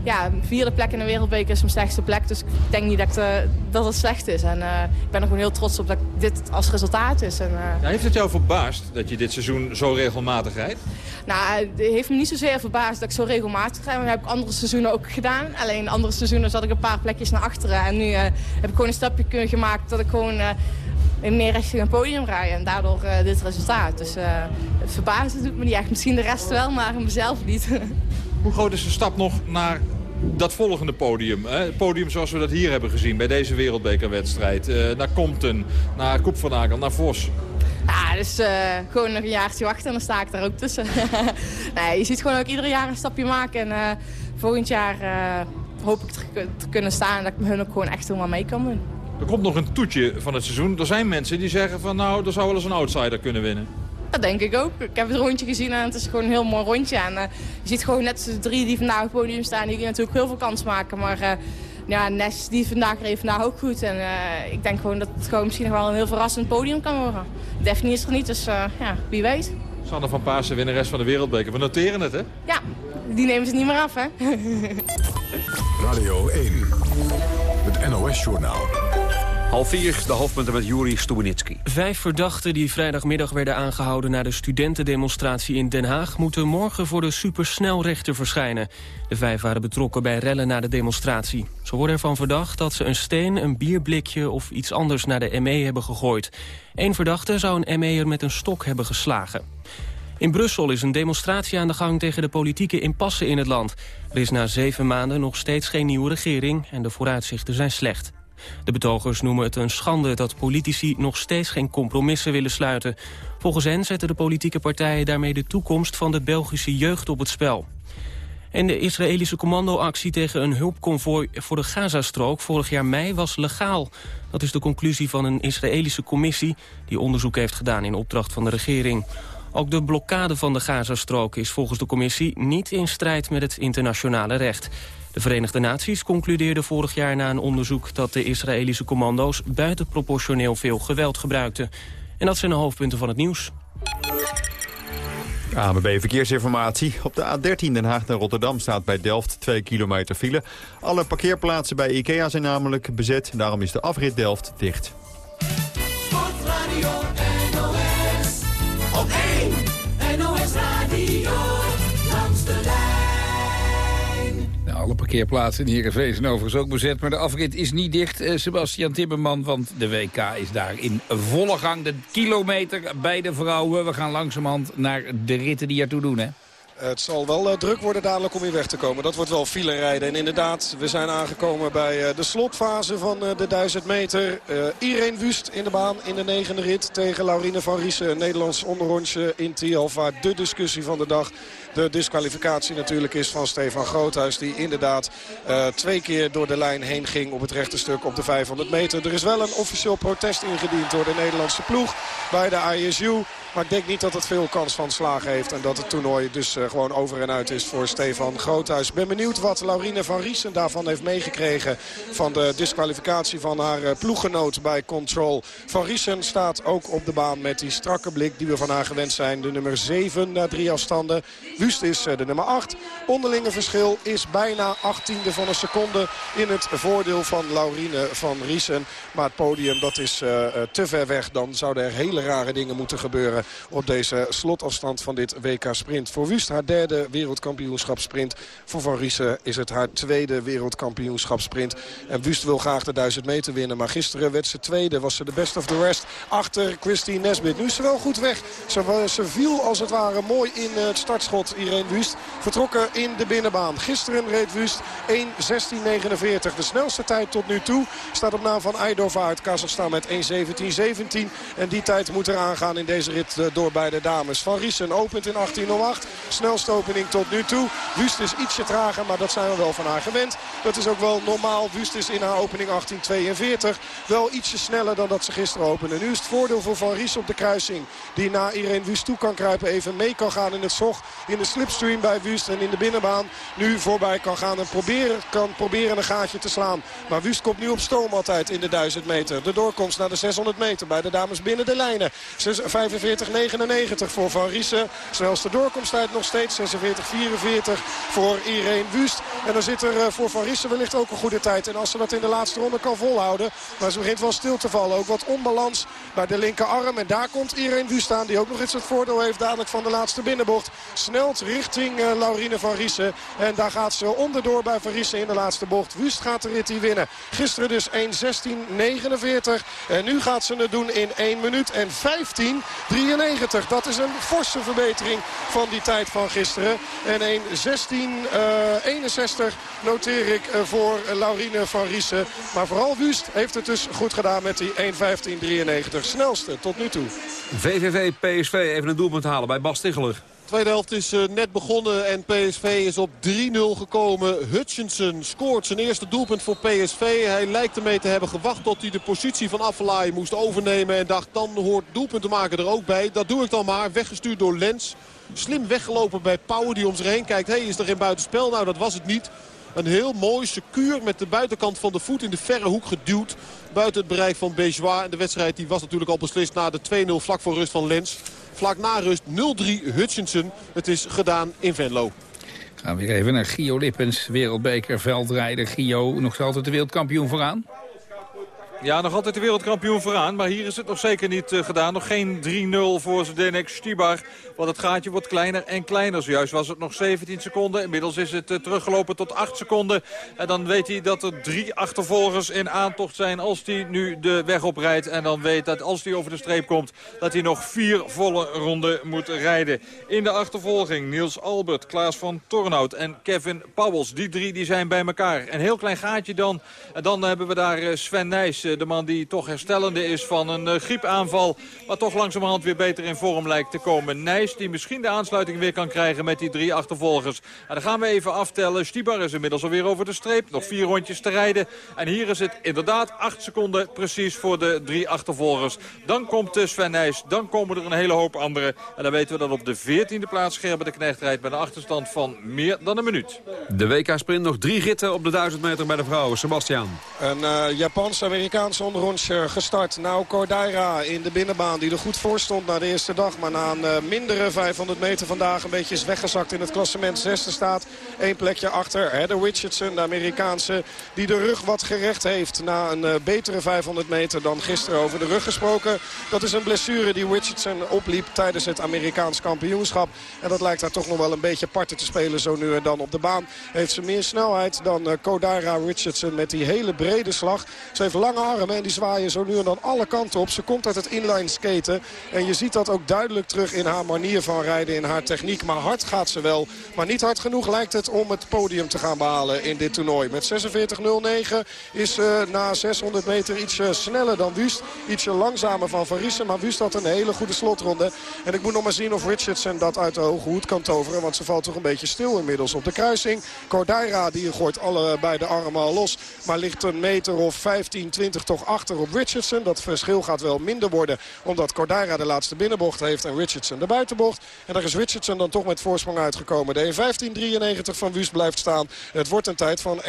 ja, vierde plek in de wereldbeker is mijn slechtste plek. Dus ik denk niet dat, ik, dat het slecht is. En ik ben er gewoon heel trots op dat dit als resultaat is. En, ja, heeft het jou verbaasd dat je dit seizoen zo regelmatig rijdt? Nou, het heeft me niet zozeer verbaasd dat ik zo regelmatig rijd. Dat heb ik andere seizoenen ook gedaan. Alleen andere seizoenen zat ik een paar plekjes naar achteren. En nu uh, heb ik gewoon een stapje kunnen gemaakt dat ik gewoon uh, meer richting een podium rijd. En daardoor uh, dit resultaat. Dus het verbazen doet me niet echt. Misschien de rest wel, maar mezelf niet. Hoe groot is de stap nog naar dat volgende podium. Hè? Het podium zoals we dat hier hebben gezien bij deze wereldbekerwedstrijd. naar Compton, naar Koep van naar Vos. Ja, dus uh, gewoon nog een jaartje wachten en dan sta ik daar ook tussen. nee, je ziet gewoon ook ieder jaar een stapje maken. En uh, volgend jaar uh, hoop ik te, te, kunnen staan en dat ik met hun ook gewoon echt helemaal mee kan doen. Er komt nog een toetje van het seizoen. Er zijn mensen die zeggen van nou, er zou wel eens een outsider kunnen winnen. Dat denk ik ook. Ik heb het rondje gezien en het is gewoon een heel mooi rondje. En je ziet gewoon net de drie die vandaag op het podium staan, die natuurlijk heel veel kans maken. Maar ja, Nes die vandaag reed vandaag ook goed. En uh, ik denk gewoon dat het gewoon misschien nog wel een heel verrassend podium kan worden. Daphne is er niet, dus uh, ja, wie weet. Sanne van Paasen, winnares van de Wereldbeker. We noteren het, hè? Ja, die nemen ze niet meer af, hè? Radio 1, het NOS-journaal. Half vier, de hoofdpunten met Juri Stubenitski. Vijf verdachten die vrijdagmiddag werden aangehouden... na de studentendemonstratie in Den Haag... moeten morgen voor de supersnelrechter verschijnen. De vijf waren betrokken bij rellen na de demonstratie. Ze worden ervan verdacht dat ze een steen, een bierblikje... of iets anders naar de ME hebben gegooid. Eén verdachte zou een ME'er met een stok hebben geslagen. In Brussel is een demonstratie aan de gang tegen de politieke impasse in het land. Er is na zeven maanden nog steeds geen nieuwe regering... en de vooruitzichten zijn slecht. De betogers noemen het een schande dat politici nog steeds geen compromissen willen sluiten. Volgens hen zetten de politieke partijen daarmee de toekomst van de Belgische jeugd op het spel. En de Israëlische commandoactie tegen een hulpconvooi voor de Gazastrook vorig jaar mei was legaal. Dat is de conclusie van een Israëlische commissie die onderzoek heeft gedaan in opdracht van de regering. Ook de blokkade van de Gazastrook is volgens de commissie niet in strijd met het internationale recht. De Verenigde Naties concludeerden vorig jaar na een onderzoek... dat de Israëlische commando's buitenproportioneel veel geweld gebruikten. En dat zijn de hoofdpunten van het nieuws. ABB Verkeersinformatie. Op de A13 Den Haag naar Rotterdam staat bij Delft 2 kilometer file. Alle parkeerplaatsen bij IKEA zijn namelijk bezet. Daarom is de afrit Delft dicht. Sportradio NOS. Op 1 NOS Radio. Alle parkeerplaatsen in Heerenveen zijn overigens ook bezet. Maar de afrit is niet dicht, eh, Sebastian Timmerman. Want de WK is daar in volle gang. De kilometer bij de vrouwen. We gaan langzamerhand naar de ritten die ertoe doen, hè? Het zal wel uh, druk worden dadelijk om hier weg te komen. Dat wordt wel file rijden. En inderdaad, we zijn aangekomen bij uh, de slotfase van uh, de 1000 meter. Irene Wust in de baan in de negende rit tegen Laurine van Riesen. Nederlands onderrondje in Tialfa. De discussie van de dag. De disqualificatie natuurlijk is van Stefan Groothuis. Die inderdaad twee keer door de lijn heen ging op het rechte stuk op de 500 meter. Er is wel een officieel protest ingediend door de Nederlandse ploeg bij de ISU. Maar ik denk niet dat het veel kans van slagen heeft. En dat het toernooi dus uh, gewoon over en uit is voor Stefan Groothuis. Ik ben benieuwd wat Laurine van Riesen daarvan heeft meegekregen. Van de disqualificatie van haar uh, ploeggenoot bij Control. Van Riesen staat ook op de baan met die strakke blik die we van haar gewend zijn. De nummer 7 na drie afstanden. Wust is uh, de nummer 8. Onderlinge verschil is bijna 18e van een seconde in het voordeel van Laurine van Riesen. Maar het podium dat is te ver weg. Dan zouden er hele rare dingen moeten gebeuren op deze slotafstand van dit WK Sprint. Voor Wust haar derde wereldkampioenschap sprint. Voor Van Riesen is het haar tweede wereldkampioenschap sprint. En Wust wil graag de 1000 meter winnen. Maar gisteren werd ze tweede. Was ze de best of the rest achter Christine Nesbit. Nu is ze wel goed weg. Ze, ze viel als het ware mooi in het startschot. Irene Wust vertrokken in de binnenbaan. Gisteren reed Wust 1.16.49. De snelste tijd tot nu toe staat op naam van Eidova uit Kazachstan met 1.17.17. En die tijd moet eraan gaan in deze rit door beide dames. Van Riesen opent in 18.08. snelste opening tot nu toe. Wust is ietsje trager, maar dat zijn we wel van haar gewend. Dat is ook wel normaal. Wust is in haar opening 1842 wel ietsje sneller dan dat ze gisteren opende. Nu is het voordeel voor Van Ries op de kruising. Die na Irene Wust toe kan kruipen. Even mee kan gaan in het zog. In de slipstream bij Wust en in de binnenbaan. Nu voorbij kan gaan en proberen, kan proberen een gaatje te slaan. Maar Wust komt nu op stoom altijd in de 1000 meter. De doorkomst naar de 600 meter bij de dames binnen de lijnen. 45-99 voor Van Riesen. Snelste doorkomsttijd nog steeds 46-44 voor Irene Wust. En dan zit er eh, voor Van Riesen wellicht ook een goede tijd. En als ze dat in de laatste ronde kan volhouden. Maar ze begint wel stil te vallen. Ook wat onbalans bij de linkerarm. En daar komt Irene Wust aan. Die ook nog eens het voordeel heeft dadelijk van de laatste binnenbocht. Snelt richting uh, Laurine van Riesen. En daar gaat ze onderdoor bij Van Riesen in de laatste bocht. Wust gaat de rit hier winnen. Gisteren dus 1.16.49. En nu gaat ze het doen in 1 minuut en 15.93. Dat is een forse verbetering van die tijd van gisteren. En 1.16.61 noteer ik eh, voor Laurine van Riesen. Maar vooral Wust heeft het dus goed gedaan met die 1.15.93. Snelste tot nu toe. VVV PSV even een doelpunt halen bij Bas Ticheler. Tweede helft is uh, net begonnen en PSV is op 3-0 gekomen. Hutchinson scoort zijn eerste doelpunt voor PSV. Hij lijkt ermee te hebben gewacht tot hij de positie van Affelaai moest overnemen. En dacht dan hoort doelpunten maken er ook bij. Dat doe ik dan maar. Weggestuurd door Lens. Slim weggelopen bij Pauw die om zich heen kijkt. Hé, hey, is er geen buitenspel? Nou, dat was het niet. Een heel mooi secuur met de buitenkant van de voet in de verre hoek geduwd. Buiten het bereik van Bejois. En de wedstrijd die was natuurlijk al beslist na de 2-0 vlak voor rust van Lens. Vlak na rust 0-3 Hutchinson. Het is gedaan in Venlo. Gaan we weer even naar Gio Lippens, wereldbeker, veldrijder. Gio, nog altijd de wereldkampioen vooraan? Ja, nog altijd de wereldkampioen vooraan. Maar hier is het nog zeker niet uh, gedaan. Nog geen 3-0 voor Zdenek Stibar. Want het gaatje wordt kleiner en kleiner. Zojuist was het nog 17 seconden. Inmiddels is het uh, teruggelopen tot 8 seconden. En dan weet hij dat er drie achtervolgers in aantocht zijn als hij nu de weg oprijdt. En dan weet dat als hij over de streep komt, dat hij nog vier volle ronden moet rijden. In de achtervolging Niels Albert, Klaas van Tornhout en Kevin Pauwels. Die drie die zijn bij elkaar. Een heel klein gaatje dan. En dan hebben we daar uh, Sven Nijs de man die toch herstellende is van een uh, griepaanval. Maar toch langzamerhand weer beter in vorm lijkt te komen. Nijs die misschien de aansluiting weer kan krijgen met die drie achtervolgers. En dan gaan we even aftellen. Stibar is inmiddels alweer over de streep. Nog vier rondjes te rijden. En hier is het inderdaad acht seconden precies voor de drie achtervolgers. Dan komt uh, Sven Nijs. Dan komen er een hele hoop anderen. En dan weten we dat op de veertiende plaats Gerber de Knecht rijdt... met een achterstand van meer dan een minuut. De WK-sprint nog drie ritten op de 1000 meter bij de vrouwen. Sebastian. Een uh, Japans-Amerikaans onderrondje gestart. Nou, Cordaira in de binnenbaan die er goed voor stond na de eerste dag. Maar na een uh, mindere 500 meter vandaag een beetje is weggezakt in het klassement. Zesde staat, één plekje achter. Heather Richardson, de Amerikaanse, die de rug wat gerecht heeft. Na een uh, betere 500 meter dan gisteren over de rug gesproken. Dat is een blessure die Richardson opliep tijdens het Amerikaans kampioenschap. En dat lijkt haar toch nog wel een beetje parten te spelen zo nu en dan op de baan. Heeft ze meer snelheid dan uh, Kodara Richardson met die hele brede slag. Ze heeft lange armen en die zwaaien zo nu en dan alle kanten op. Ze komt uit het inline skaten. En je ziet dat ook duidelijk terug in haar manier van rijden, in haar techniek. Maar hard gaat ze wel. Maar niet hard genoeg lijkt het om het podium te gaan behalen in dit toernooi. Met 46.09 is ze uh, na 600 meter iets sneller dan Wust. Ietsje langzamer van Van. Maar Wust had een hele goede slotronde. En ik moet nog maar zien of Richardson dat uit de hoge hoed kan toveren. Want ze valt toch een beetje stil inmiddels op de kruising. Cordaira die gooit allebei de armen al los. Maar ligt een meter of 15, 20 toch achter op Richardson. Dat verschil gaat wel minder worden. Omdat Cordaira de laatste binnenbocht heeft en Richardson de buitenbocht. En daar is Richardson dan toch met voorsprong uitgekomen. De 1.15.93 van Wust blijft staan. Het wordt een tijd van 1.16.67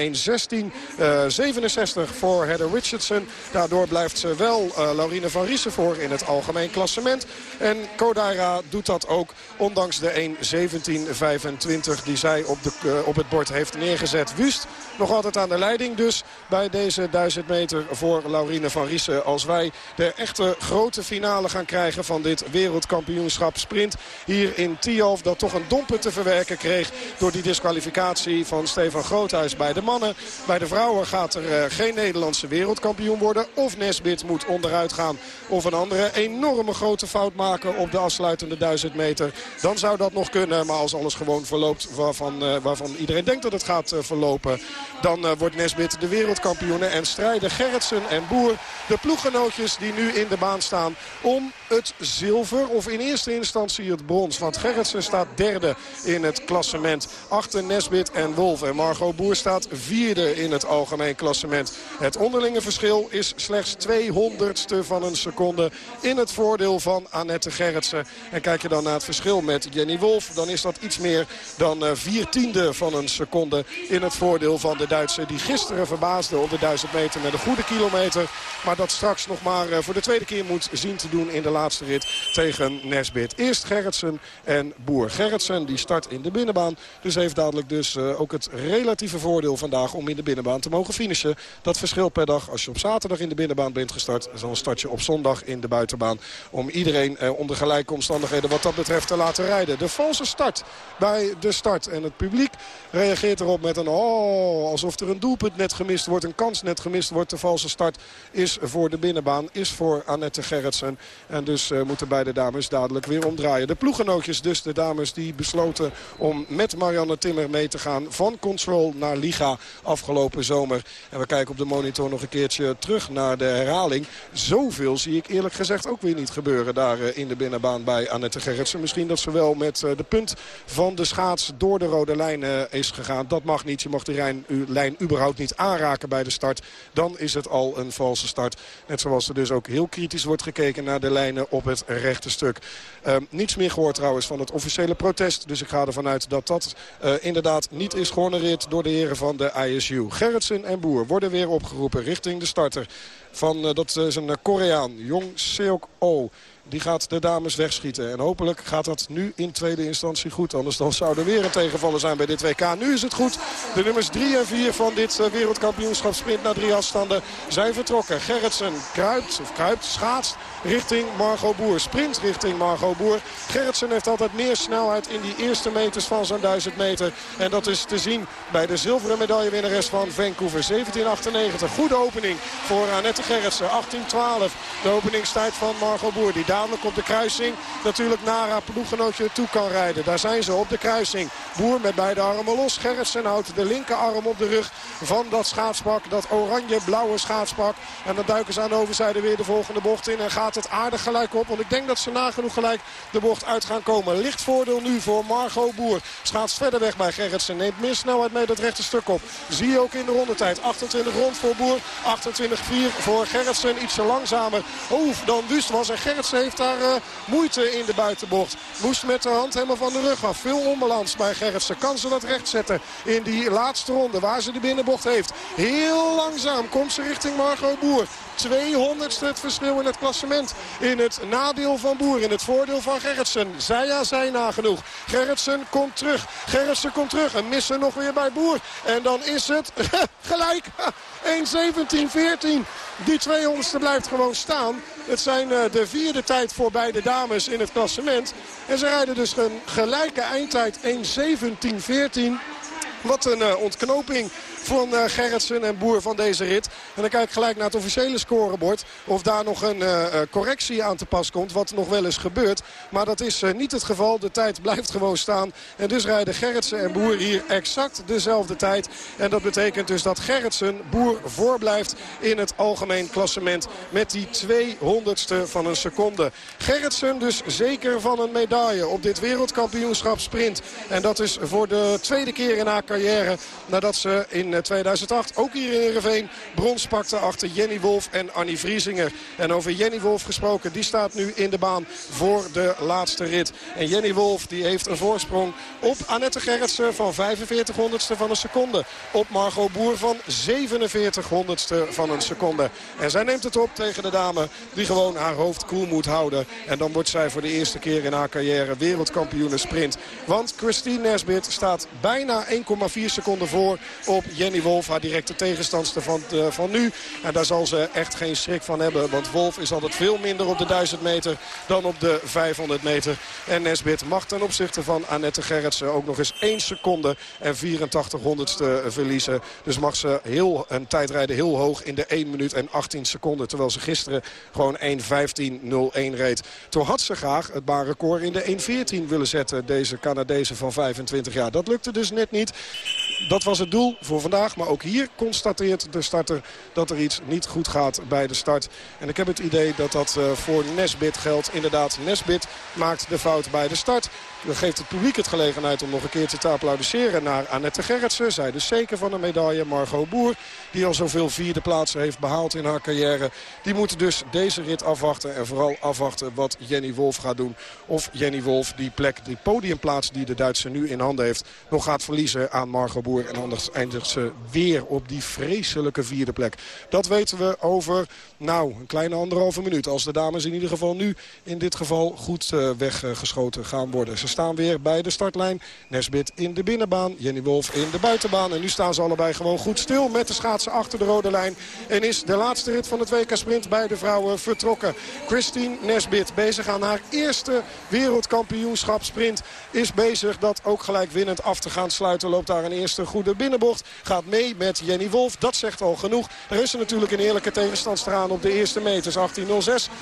voor Heather Richardson. Daardoor blijft ze wel uh, Laurine van Riesen voor in het algemeen klassement. En Cordaira doet dat ook ondanks de 1.17.25 die zij op, de, uh, op het bord heeft neergezet. Wust nog altijd aan de leiding dus bij deze 1000 meter voor Laurine van Riesen. Als wij de echte grote finale gaan krijgen van dit wereldkampioenschap sprint hier in Tialf. Dat toch een domper te verwerken kreeg door die disqualificatie van Stefan Groothuis bij de mannen. Bij de vrouwen gaat er uh, geen Nederlandse wereldkampioen worden. Of Nesbit moet onderuit gaan of een andere enorme grote fout maken op de afsluitende 1000 meter. Dan zou dat nog kunnen. Maar als alles gewoon verloopt waarvan, uh, waarvan iedereen denkt dat het gaat uh, verlopen. Dan wordt Nesbit de wereldkampioen. En strijden Gerritsen en Boer, de ploeggenootjes die nu in de baan staan... om het zilver of in eerste instantie het brons. Want Gerritsen staat derde in het klassement. Achter Nesbit en Wolf. En Margot Boer staat vierde in het algemeen klassement. Het onderlinge verschil is slechts 200ste van een seconde in het voordeel van Annette Gerritsen. En kijk je dan naar het verschil met Jenny Wolf, dan is dat iets meer dan eh, vier tiende van een seconde in het voordeel van de Duitse. Die gisteren verbaasde op de 1000 meter met een goede kilometer. Maar dat straks nog maar eh, voor de tweede keer moet zien te doen in de laatste rit tegen Nesbit. Eerst Gerritsen en Boer. Gerritsen die start in de binnenbaan. Dus heeft dadelijk dus uh, ook het relatieve voordeel vandaag om in de binnenbaan te mogen finishen. Dat verschil per dag. Als je op zaterdag in de binnenbaan bent gestart, dan start je op zondag in de buitenbaan. Om iedereen eh, onder gelijke omstandigheden wat dat betreft te laten rijden. De valse start bij de start. En het publiek reageert erop met een oh, alsof er een doelpunt net gemist wordt. Een kans net gemist wordt. De valse start is voor de binnenbaan. Is voor Annette Gerritsen. En dus uh, moeten beide dames dadelijk weer omdraaien. De ploegenootjes dus, de dames die besloten om met Marianne Timmer mee te gaan. Van Control naar Liga afgelopen zomer. En we kijken op de monitor nog een keertje terug naar de herhaling. Zoveel zie ik eerlijk gezegd ook weer niet gebeuren daar uh, in de binnenbaan bij Annette Gerritsen. Misschien dat ze wel met uh, de punt van de schaats door de rode lijn is gegaan. Dat mag niet. Je mag de lijn, lijn überhaupt niet aanraken bij de start. Dan is het al een valse start. Net zoals er dus ook heel kritisch wordt gekeken naar de lijnen op het rechte stuk. Uh, niets meer gehoord trouwens van het officiële protest. Dus ik ga ervan uit dat dat uh, inderdaad niet is gehonoreerd door de heren van de ISU. Gerritsen en Boer worden weer opgeroepen richting de starter. Van, uh, dat is een Koreaan, Jong Seok Oh. Die gaat de dames wegschieten. En hopelijk gaat dat nu in tweede instantie goed. Anders dan zou er weer een tegenvaller zijn bij dit WK. Nu is het goed. De nummers 3 en 4 van dit uh, wereldkampioenschap sprint naar drie afstanden zijn vertrokken. Gerritsen kruipt, of kruipt, schaatst richting Margot Boer. Sprint richting Margot Boer. Gerritsen heeft altijd meer snelheid in die eerste meters van zo'n 1000 meter. En dat is te zien bij de zilveren medaillewinnares van Vancouver. 1798. Goede opening voor Annette Gerritsen. 1812. De openingstijd van Margot Boer. Die dadelijk op de kruising natuurlijk naar haar ploeggenootje toe kan rijden. Daar zijn ze op de kruising. Boer met beide armen los. Gerritsen houdt de linkerarm op de rug van dat schaatspak. Dat oranje-blauwe schaatspak. En dan duiken ze aan de overzijde weer de volgende bocht in. En gaat het aardig gelijk op. Want ik denk dat ze nagenoeg gelijk de bocht uit gaan komen. Licht voordeel nu voor Margot Boer. Schaats verder weg bij Gerritsen. Neemt meer snelheid mee dat rechte stuk op. Zie je ook in de rondetijd. 28 rond voor Boer. 28-4 voor Gerritsen. Ietsje langzamer. Oeh, dan Wust was. En Gerritsen heeft daar uh, moeite in de buitenbocht. Moest met de hand helemaal van de rug af. Veel onbalans bij Gerritsen. Kan ze dat recht zetten in die laatste ronde waar ze de binnenbocht heeft. Heel langzaam komt ze richting Margot Boer. 200ste het verschil in het klassement. In het nadeel van Boer, in het voordeel van Gerritsen. Zij ja, zij nagenoeg. Gerritsen komt terug. Gerritsen komt terug en missen nog weer bij Boer. En dan is het gelijk. 1.17.14. Die 200ste blijft gewoon staan. Het zijn uh, de vierde tijd voor beide dames in het klassement. En ze rijden dus een gelijke eindtijd 1.17.14. Wat een uh, ontknoping van uh, Gerritsen en Boer van deze rit. En dan kijk ik gelijk naar het officiële scorebord. Of daar nog een uh, correctie aan te pas komt. Wat nog wel eens gebeurt. Maar dat is niet het geval. De tijd blijft gewoon staan. En dus rijden Gerritsen en Boer hier exact dezelfde tijd. En dat betekent dus dat Gerritsen Boer voorblijft in het algemeen klassement. Met die 200ste van een seconde. Gerritsen dus zeker van een medaille op dit wereldkampioenschap sprint. En dat is voor de tweede keer in haar carrière. Nadat ze in 2008 ook hier in Heerenveen brons pakte achter Jenny Wolf en Annie Vriesinger. En over Jenny Wolf gesproken, die staat nu in de baan voor de laatste rit. En Jenny Wolf die heeft een voorsprong op Annette Gerritsen van 45 honderdste van een seconde. Op Margot Boer van 47 honderdste van een seconde. En zij neemt het op tegen de dame die gewoon haar hoofd koel moet houden. En dan wordt zij voor de eerste keer in haar carrière wereldkampioene sprint. Want Christine Nesbit staat bijna 1,4 seconden voor op Jenny Wolf, haar directe tegenstandster van, uh, van nu. En daar zal ze echt geen schrik van hebben. Want Wolf is altijd veel minder op de 1000 meter dan op de 500 meter. En Nesbit mag ten opzichte van Annette Gerritsen ook nog eens 1 seconde en 84 honderdste verliezen. Dus mag ze heel, een tijdrijden heel hoog in de 1 minuut en 18 seconden. Terwijl ze gisteren gewoon 1.15.01 reed. Toen had ze graag het baanrecord in de 1.14 willen zetten. Deze Canadezen van 25 jaar. Dat lukte dus net niet. Dat was het doel voor vandaag. Maar ook hier constateert de starter dat er iets niet goed gaat bij de start. En ik heb het idee dat dat eh, voor Nesbit geldt. Inderdaad, Nesbit maakt de fout bij de start. Dan geeft het publiek het gelegenheid om nog een keertje te applaudisseren naar Annette Gerritsen. Zij dus zeker van de medaille. Margot Boer, die al zoveel vierde plaatsen heeft behaald in haar carrière. Die moeten dus deze rit afwachten. En vooral afwachten wat Jenny Wolf gaat doen. Of Jenny Wolf die plek, die podiumplaats die de Duitse nu in handen heeft... nog gaat verliezen aan Margot Boer. En anders eindigt ze weer op die vreselijke vierde plek. Dat weten we over, nou, een kleine anderhalve minuut. Als de dames in ieder geval nu in dit geval goed uh, weggeschoten gaan worden. Ze staan weer bij de startlijn. Nesbit in de binnenbaan, Jenny Wolf in de buitenbaan. En nu staan ze allebei gewoon goed stil met de schaatsen achter de rode lijn. En is de laatste rit van het WK Sprint bij de vrouwen vertrokken. Christine Nesbit bezig aan haar eerste wereldkampioenschap sprint. Is bezig dat ook gelijk winnend af te gaan sluiten. Loopt daar een eerste goede binnenbocht. Gaat mee met Jenny Wolf. Dat zegt al genoeg. Er is er natuurlijk een eerlijke tegenstandster aan op de eerste meters. 18.06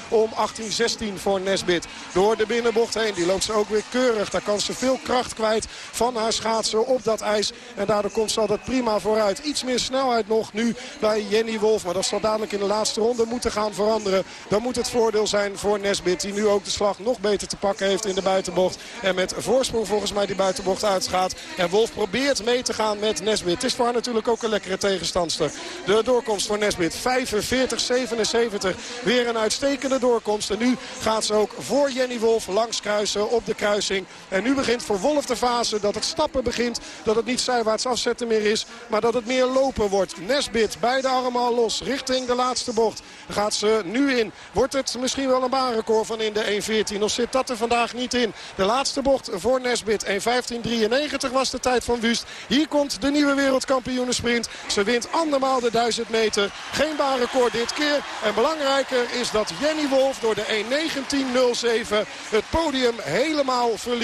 om 18.16 voor Nesbit. Door de binnenbocht heen. Die loopt ze ook weer keurig. Daar kan ze veel kracht kwijt van haar schaatsen op dat ijs. En daardoor komt ze altijd prima vooruit. Iets meer snelheid nog nu bij Jenny Wolf. Maar dat zal dadelijk in de laatste ronde moeten gaan veranderen. Dan moet het voordeel zijn voor Nesbit. Die nu ook de slag nog beter te pakken heeft in de buitenbocht. En met voorsprong volgens mij die buitenbocht uitgaat. En Wolf probeert mee te gaan met Nesbit. Het is voor haar natuurlijk ook een lekkere tegenstandster. De doorkomst voor Nesbit. 45-77. Weer een uitstekende doorkomst. En nu gaat ze ook voor Jenny Wolf langs kruisen op de kruising. En nu begint voor Wolf de fase dat het stappen begint. Dat het niet zijwaarts afzetten meer is. Maar dat het meer lopen wordt. Nesbit, beide armen al los. Richting de laatste bocht. Gaat ze nu in. Wordt het misschien wel een baanrecord van in de 1.14. Of zit dat er vandaag niet in. De laatste bocht voor Nesbit. 1.15.93 was de tijd van Wust. Hier komt de nieuwe wereldkampioenensprint. Ze wint andermaal de 1000 meter. Geen baanrecord dit keer. En belangrijker is dat Jenny Wolf door de 1.19.07 het podium helemaal verliest.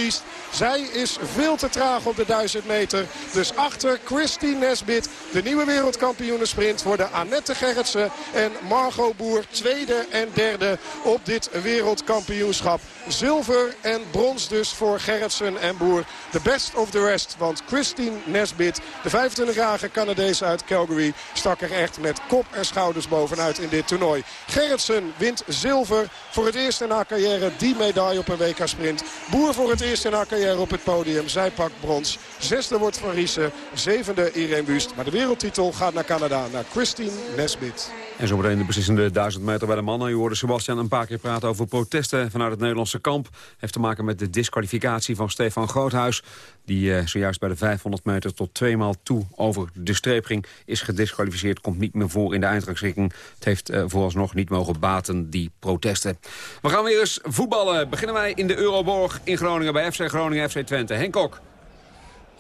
Zij is veel te traag op de 1000 meter. Dus achter Christine Nesbit, de nieuwe wereldkampioenensprint... worden Annette Gerritsen en Margot Boer tweede en derde op dit wereldkampioenschap. Zilver en brons dus voor Gerritsen en Boer. De best of the rest, want Christine Nesbit, de 25-jarige Canadees uit Calgary... stak er echt met kop en schouders bovenuit in dit toernooi. Gerritsen wint zilver voor het eerst in haar carrière die medaille op een WK-sprint. Boer voor het eerst in haar carrière op het podium. Zij pakt brons. Zesde wordt Van Riesen. Zevende Irene Wust. Maar de wereldtitel gaat naar Canada, naar Christine Nesbit. En zometeen de beslissende 1000 meter bij de mannen. U hoorde Sebastian een paar keer praten over protesten vanuit het Nederlandse kamp. Heeft te maken met de disqualificatie van Stefan Groothuis. Die eh, zojuist bij de 500 meter tot tweemaal toe over de streep ging. Is gedisqualificeerd, komt niet meer voor in de eindrangsrichting. Het heeft eh, vooralsnog niet mogen baten, die protesten. We gaan weer eens voetballen. Beginnen wij in de Euroborg in Groningen bij FC Groningen, FC Twente. Henk Kok.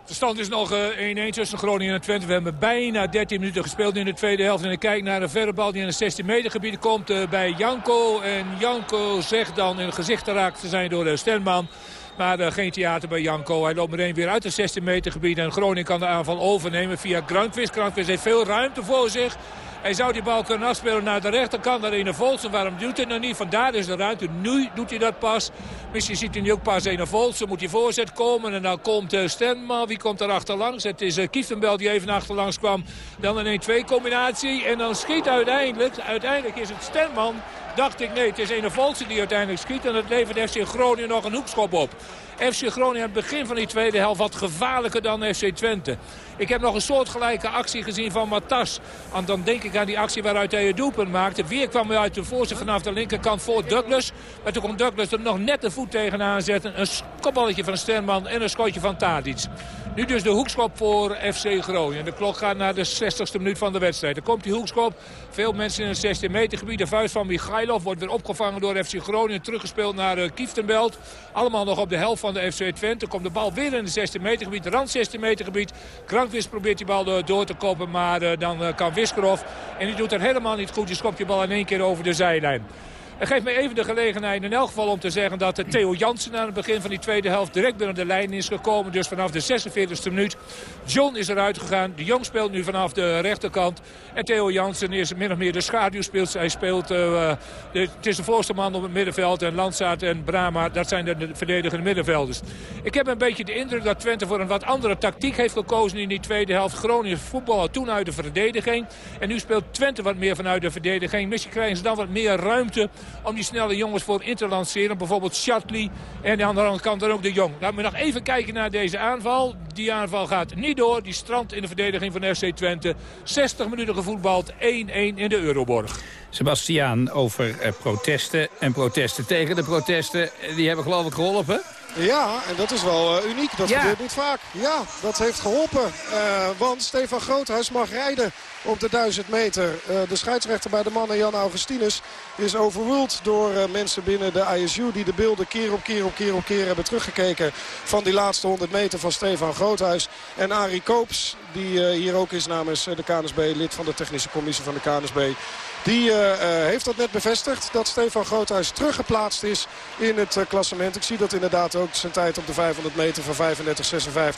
De stand is nog 1-1 uh, tussen Groningen en Twente. We hebben bijna 13 minuten gespeeld in de tweede helft. En ik kijk naar een verre bal die in het 16 meter gebied komt uh, bij Janko. En Janko zegt dan in het gezicht geraakt te zijn door de Stenman. Maar uh, geen theater bij Janko. Hij loopt meteen weer uit het 16 meter gebied. En Groningen kan de aanval overnemen via Grankvist. Grankvist heeft veel ruimte voor zich. Hij zou die bal kunnen afspelen naar de rechterkant. Naar Ene Volsen. Waarom doet hij nog niet? Vandaar is de ruimte. Nu doet hij dat pas. Misschien ziet hij nu ook pas Ene Volsen. Moet die voorzet komen. En dan komt uh, Stenman. Wie komt er achterlangs? Het is uh, Kieftenbel die even achterlangs kwam. Dan een 1-2 combinatie. En dan schiet uiteindelijk. Uiteindelijk is het Stenman. Dacht ik nee, het is Ene Volsen die uiteindelijk schiet. En dat levert FC Groningen nog een hoekschop op. FC Groningen aan het begin van die tweede helft wat gevaarlijker dan FC Twente. Ik heb nog een soortgelijke actie gezien van Matas. En dan denk ik aan die actie waaruit hij het doelpunt maakte. Weer kwam hij uit de voorzet vanaf de linkerkant voor Douglas. Maar toen kon Douglas er nog net de voet tegenaan zetten. Een kopballetje van Stenman en een schotje van Tadic. Nu dus de hoekschop voor FC Groningen. De klok gaat naar de 60ste minuut van de wedstrijd. Er komt die hoekschop. Veel mensen in het 16 meter gebied. De vuist van Michailov wordt weer opgevangen door FC Groningen. Teruggespeeld naar uh, Kieftenbelt. Allemaal nog op de helft van de FC Twente. Komt de bal weer in het 16 meter gebied. Rand 16 meter gebied. Probeert die bal door te kopen. Maar uh, dan uh, kan Wiskerov. En die doet het helemaal niet goed. Die schopt die bal in één keer over de zijlijn. En geeft mij even de gelegenheid in elk geval om te zeggen dat Theo Jansen aan het begin van die tweede helft direct binnen de lijn is gekomen. Dus vanaf de 46e minuut. John is eruit gegaan. De Jong speelt nu vanaf de rechterkant. En Theo Jansen is min of meer de schaduwspeelt. Hij speelt, uh, de, het is de voorste man op het middenveld. En Landsaat en Brama, dat zijn de, de verdedigende middenvelders. Ik heb een beetje de indruk dat Twente voor een wat andere tactiek heeft gekozen in die tweede helft. Groningen voetballen toen uit de verdediging. En nu speelt Twente wat meer vanuit de verdediging. Misschien krijgen ze dan wat meer ruimte om die snelle jongens voor in te lanceren. Bijvoorbeeld Shatley en aan de andere kant dan ook de Jong. Laten we nog even kijken naar deze aanval. Die aanval gaat niet door. Die strandt in de verdediging van FC Twente. 60 minuten gevoetbald. 1-1 in de Euroborg. Sebastiaan over eh, protesten en protesten tegen de protesten. Die hebben geloof ik geholpen. Ja, en dat is wel uh, uniek. Dat Ja. gebeurt niet vaak. Ja, dat heeft geholpen. Eh, want Stefan Groothuis mag rijden op de 1000 meter. Eh, de scheidsrechter bij de mannen, Jan Augustinus, is overruled door eh, mensen binnen de ISU... die de beelden keer op keer op keer op keer hebben teruggekeken... van die laatste 100 meter van Stefan Groothuis. En Arie Koops, die eh, hier ook is namens eh, de KNSB, lid van de technische commissie van de KNSB... Die eh, eh, heeft dat net bevestigd. Dat Stefan Groothuis teruggeplaatst is in het eh, klassement. Ik zie dat inderdaad ook zijn tijd op de 500 meter van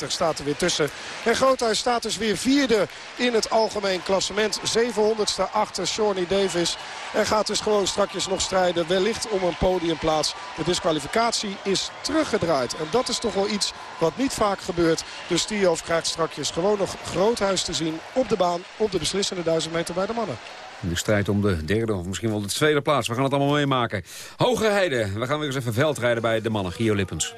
35-56 staat er weer tussen. En Groothuis staat dus weer vierde in het algemeen klassement. 700ste achter Shawnee Davis. En gaat dus gewoon strakjes nog strijden. Wellicht om een podiumplaats. De disqualificatie is teruggedraaid. En dat is toch wel iets wat niet vaak gebeurt. Dus Tiof krijgt strakjes gewoon nog Groothuis te zien op de baan. Op de beslissende 1000 meter bij de mannen. De strijd om de derde of misschien wel de tweede plaats. We gaan het allemaal meemaken. Hoge Heide. We gaan weer eens even veldrijden bij de mannen. Gio Lippens.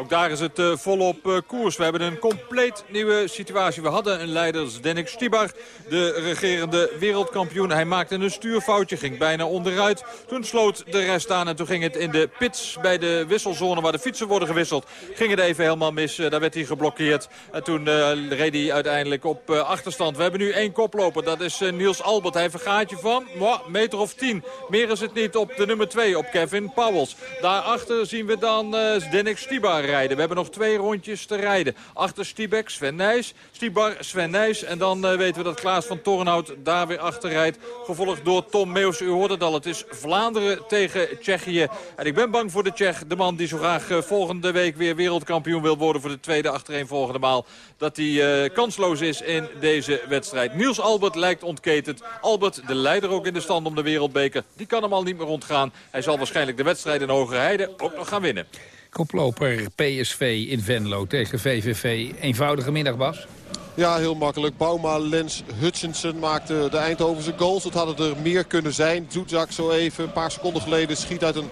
Ook daar is het eh, volop eh, koers. We hebben een compleet nieuwe situatie. We hadden een leider, Dennis Stibar, de regerende wereldkampioen. Hij maakte een stuurfoutje, ging bijna onderuit. Toen sloot de rest aan en toen ging het in de pits bij de wisselzone waar de fietsen worden gewisseld. Ging het even helemaal mis, Eh, daar werd hij geblokkeerd. En toen reed hij uiteindelijk op achterstand. We hebben nu één koploper, dat is Niels Albert. Hij heeft een gaatje van mwah, meter of tien. Meer is het niet op de nummer twee, op Kevin Powels. Daarachter zien we dan Dennis Stibar We hebben nog twee rondjes te rijden. Achter Stibek, Sven Nijs, Stibar, Sven Nijs. En dan eh, weten we dat Klaas van Tornhout daar weer achter rijdt. Gevolgd door Tom Meus. U hoort het al, het is Vlaanderen tegen Tsjechië. En ik ben bang voor de Tsjech, de man die zo graag eh, volgende week weer wereldkampioen wil worden voor de tweede achtereenvolgende maal. Dat hij eh, kansloos is in deze wedstrijd. Niels Albert lijkt ontketend. Albert, de leider ook in de stand om de wereldbeker, die kan hem al niet meer rondgaan. Hij zal waarschijnlijk de wedstrijd in Hoge ook nog gaan winnen. Koploper PSV in Venlo tegen VVV. Eenvoudige middag, Bas. Ja, heel makkelijk. Bauma, Lens, Hutchinson maakten de Eindhovense goals. Het hadden er meer kunnen zijn. Zuzak zo even een paar seconden geleden schiet uit een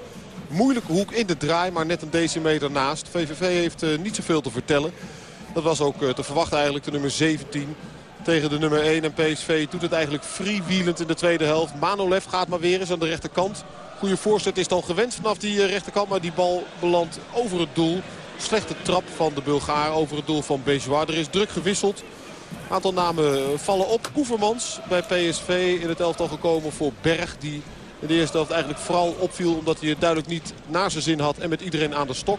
moeilijke hoek in de draai. Maar net een decimeter naast. VVV heeft eh, niet zoveel te vertellen. Dat was ook eh, te verwachten eigenlijk de nummer 17 tegen de nummer 1. En PSV doet het eigenlijk freewheelend in de tweede helft. Manolev gaat maar weer eens aan de rechterkant. Goede voorzet is dan gewend vanaf die eh, rechterkant. Maar die bal belandt over het doel. Slechte trap van de Bulgaar over het doel van Bejois. Er is druk gewisseld. Een aantal namen vallen op. Koevermans bij PSV in het elftal gekomen voor Berg. Die in de eerste helft eigenlijk vooral opviel omdat hij het duidelijk niet naar zijn zin had. En met iedereen aan de stok.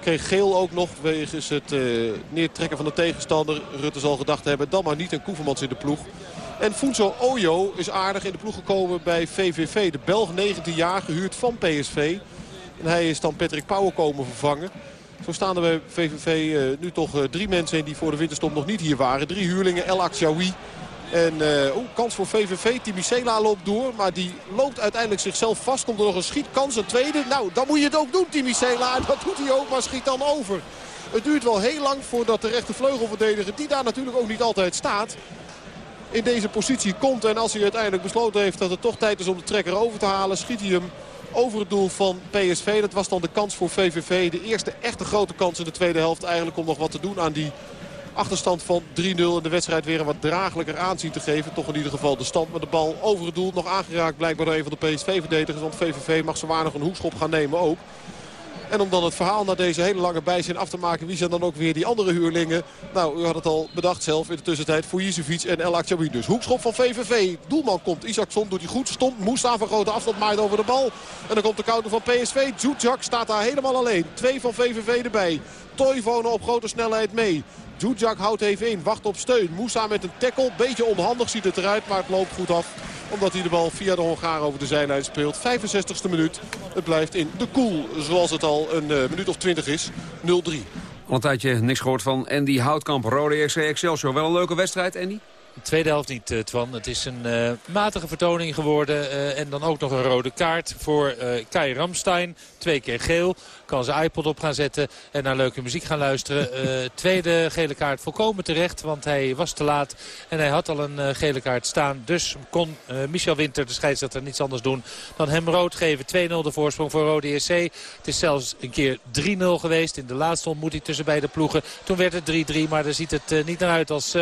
Kreeg geel ook nog wegens het eh, neertrekken van de tegenstander. Rutte zal gedacht hebben dan maar niet een Koevermans in de ploeg. En Funso Ojo is aardig in de ploeg gekomen bij VVV. De Belg 19 jaar gehuurd van PSV. En hij is dan Patrick Pauwen komen vervangen. Zo staan er bij VVV eh, nu toch eh, drie mensen in die voor de winterstop nog niet hier waren. Drie huurlingen, El Akshawi. En oh, kans voor VVV. Timicela loopt door. Maar die loopt uiteindelijk zichzelf vast. Komt er nog een schietkans. Een tweede. Nou, dan moet je het ook doen, Timicela. Dat doet hij ook, maar schiet dan over. Het duurt wel heel lang voordat de rechtervleugelverdediger... die daar natuurlijk ook niet altijd staat... in deze positie komt. En als hij uiteindelijk besloten heeft dat het toch tijd is om de trekker over te halen... schiet hij hem over het doel van PSV. Dat was dan de kans voor VVV. De eerste echte grote kans in de tweede helft eigenlijk om nog wat te doen aan die achterstand van 3-0. En de wedstrijd weer een wat draaglijker aanzien te geven. Toch in ieder geval de stand met de bal over het doel. Nog aangeraakt blijkbaar door een van de PSV-verdedigers. Want VVV mag zo nog een hoekschop gaan nemen ook. En om dan het verhaal na deze hele lange bijzin af te maken... wie zijn dan ook weer die andere huurlingen? Nou, u had het al bedacht zelf in de tussentijd. Fujicevic en El. Dus hoekschop van VVV. Doelman komt. Isaacson doet hij goed. Stond. Moussa van grote afstand maait over de bal. En dan komt de counter van PSV. Zuzak staat daar helemaal alleen. Twee van VVV erbij. Toivonen op grote snelheid mee. Zuzak houdt even in. Wacht op steun. Moussa met een tackle. Beetje onhandig ziet het eruit. Maar het loopt goed af. Omdat hij de bal via de Hongaar over de zijlijn speelt. 65ste minuut. Het blijft in de koel zoals het al een uh, minuut of 20 is. 0-3. Al een tijdje niks gehoord van Andy Houtkamp. Rode RC Excelsior. Wel een leuke wedstrijd, Andy? De tweede helft niet, uh, Twan. Het is een uh, matige vertoning geworden. Uh, en dan ook nog een rode kaart voor Kai Ramstein. Twee keer geel. Kan zijn iPod op gaan zetten en naar leuke muziek gaan luisteren. tweede gele kaart volkomen terecht, want hij was te laat. En hij had al een gele kaart staan. Dus kon Michel Winter, de scheidsrechter, niets anders doen dan hem rood geven. 2-0 de voorsprong voor Rode SC. Het is zelfs een keer 3-0 geweest. In de laatste ontmoeting tussen beide ploegen. Toen werd het 3-3, maar daar ziet het niet naar uit als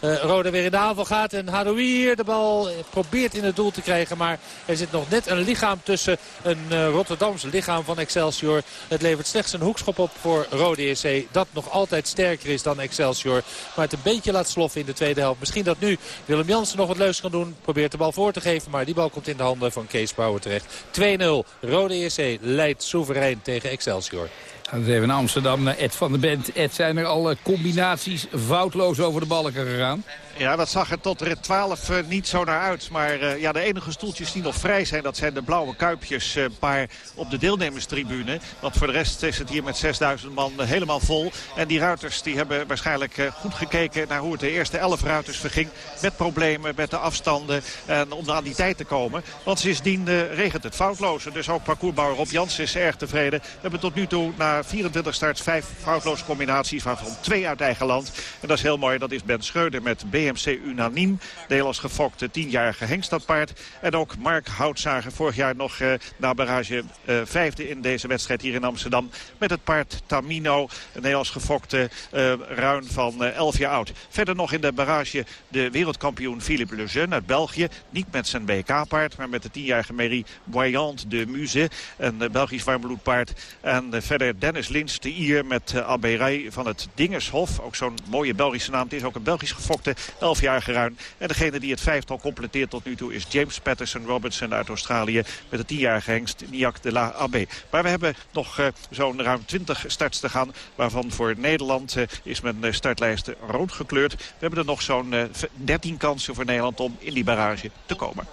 Rode weer in de aanval gaat. En Hadouier de bal probeert in het doel te krijgen. Maar er zit nog net een lichaam tussen. Een uh, Rotterdamse lichaam van Excelsior. Het levert slechts een hoekschop op voor Rode EC. Dat nog altijd sterker is dan Excelsior. Maar het een beetje laat sloffen in de tweede helft. Misschien dat nu Willem Jansen nog wat leuks kan doen. Probeert de bal voor te geven. Maar die bal komt in de handen van Kees Brouwer terecht. 2-0. Rode EC leidt soeverein tegen Excelsior. Even naar Amsterdam, naar Ed van de Bent. Ed, zijn er alle combinaties foutloos over de balken gegaan? Ja, dat zag er tot rit 12 uh, niet zo naar uit. Maar uh, ja, de enige stoeltjes die nog vrij zijn, dat zijn de blauwe kuipjes. Een uh, paar op de deelnemerstribune. Want voor de rest is het hier met 6000 man helemaal vol. En die ruiters die hebben waarschijnlijk goed gekeken naar hoe het de eerste 11 ruiters verging. Met problemen, met de afstanden. En om aan die tijd te komen. Want sindsdien regent het foutloze. Dus ook parcoursbouwer Rob Jans is erg tevreden. We hebben tot nu toe na 24 starts vijf foutloze combinaties. Waarvan twee uit eigen land. En dat is heel mooi. Dat is Ben Schreuder met BM BMC Unaniem. Nederlands gefokte tienjarige hengstadpaard. En ook Mark Houtzager vorig jaar nog uh, na barrage uh, vijfde in deze wedstrijd hier in Amsterdam. Met het paard Tamino, een Nederlands gefokte uh, ruin van 11 jaar oud. Verder nog in de barrage de wereldkampioen Philippe Lejeune uit België. Niet met zijn WK-paard, maar met de tienjarige Mary Boyant de Muze. Een Belgisch warmbloedpaard. En verder Dennis Lins, de Ier met uh, Aberai van het Dingershof. Ook zo'n mooie Belgische naam. Het is ook een Belgisch gefokte 11-jarige ruin. En degene die het vijftal completeert tot nu toe is James Patterson Robertson uit Australië. Met de 10-jarige hengst Niak de la Abbé. Maar we hebben nog uh, zo'n ruim 20 starts te gaan. Waarvan voor Nederland uh, is mijn uh, startlijst rood gekleurd. We hebben er nog zo'n 13 kansen voor Nederland om in die barrage te komen.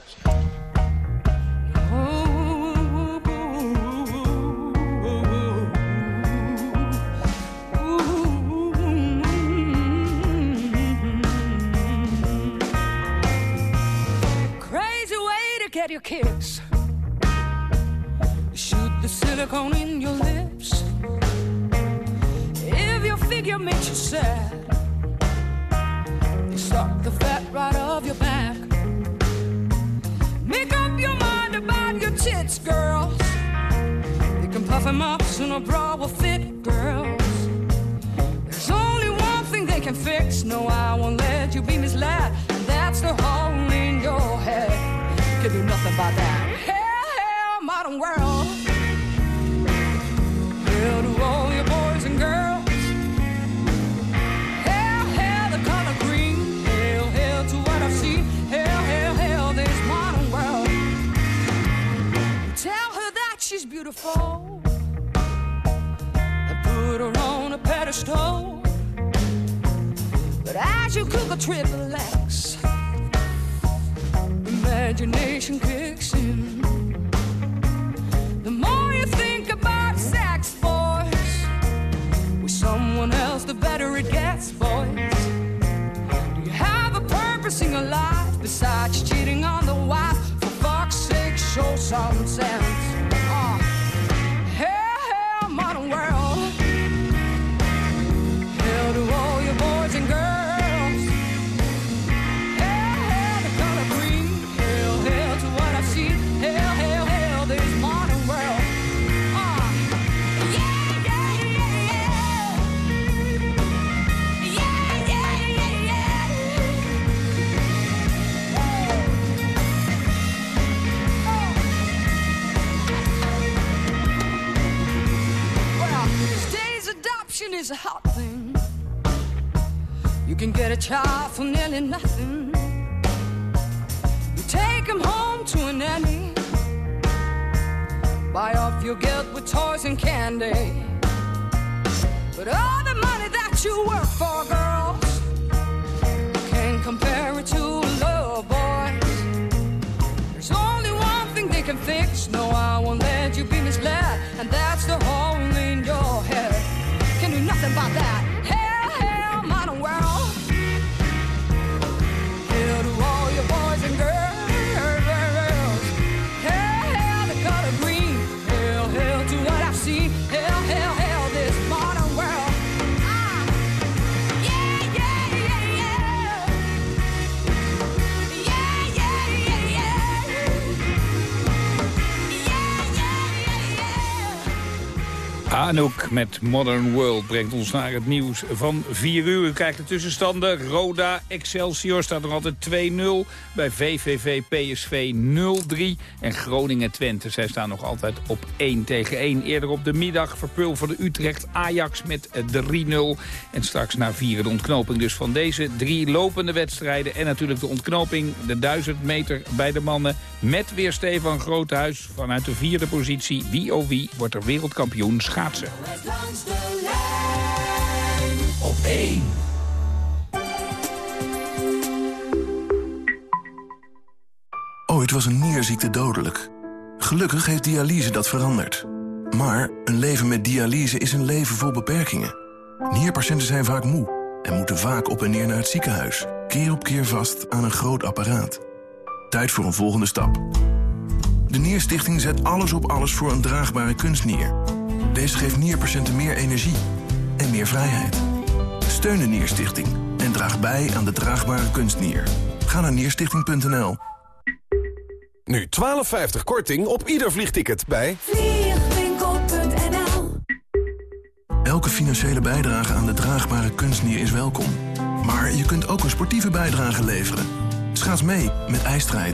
Get your kicks. Shoot the silicone in your lips. If your figure makes you sad, they suck the fat right off your back. Make up your mind about your tits, girls. You can puff them up so no bra will fit, girls. There's only one thing they can fix. No, I won't let you be misled. And that's the hole in your head do nothing about that. Hell, hell, modern world. Hell to all your boys and girls. Hell, hell, the color green. Hell, hell to what I've seen. Hell, hell, hell, this modern world. Tell her that she's beautiful. Put her on a pedestal. But as you cook a triple X imagination kicks in. The more you think about sex, boys, with someone else, the better it gets, boys. Do you have a purpose in your life besides cheating on the wife? For fuck's sake, show some sense. Is a hot thing. You can get a child for nearly nothing. You take him home to a nanny. Buy off your guilt with toys and candy. But all the money that you work for, girls, can't compare it to about that. Anouk met Modern World brengt ons naar het nieuws van 4 uur. U kijkt de tussenstanden. Roda, Excelsior staat nog altijd 2-0. Bij VVV, PSV 0-3. En Groningen, Twente, zij staan nog altijd op 1 tegen 1. Eerder op de middag verpulverde Utrecht Ajax met 3-0. En straks naar 4 de ontknoping dus van deze drie lopende wedstrijden. En natuurlijk de ontknoping, de 1000 meter bij de mannen. Met weer Stefan Groothuis vanuit de vierde positie. Wie oh wie wordt er wereldkampioen schaatsen. Langs de lijn op één. Ooit was een nierziekte dodelijk. Gelukkig heeft dialyse dat veranderd. Maar een leven met dialyse is een leven vol beperkingen. Nierpatiënten zijn vaak moe en moeten vaak op en neer naar het ziekenhuis. Keer op keer vast aan een groot apparaat. Tijd voor een volgende stap. De Nierstichting zet alles op alles voor een draagbare kunstnier. Deze geeft nierpatiënten meer energie en meer vrijheid. Steun de Nierstichting en draag bij aan de draagbare kunstnier. Ga naar nierstichting.nl. Nu 12,50 korting op ieder vliegticket bij... Vliegwinkel.nl Elke financiële bijdrage aan de draagbare kunstnier is welkom. Maar je kunt ook een sportieve bijdrage leveren. Schaats mee met IJstrijd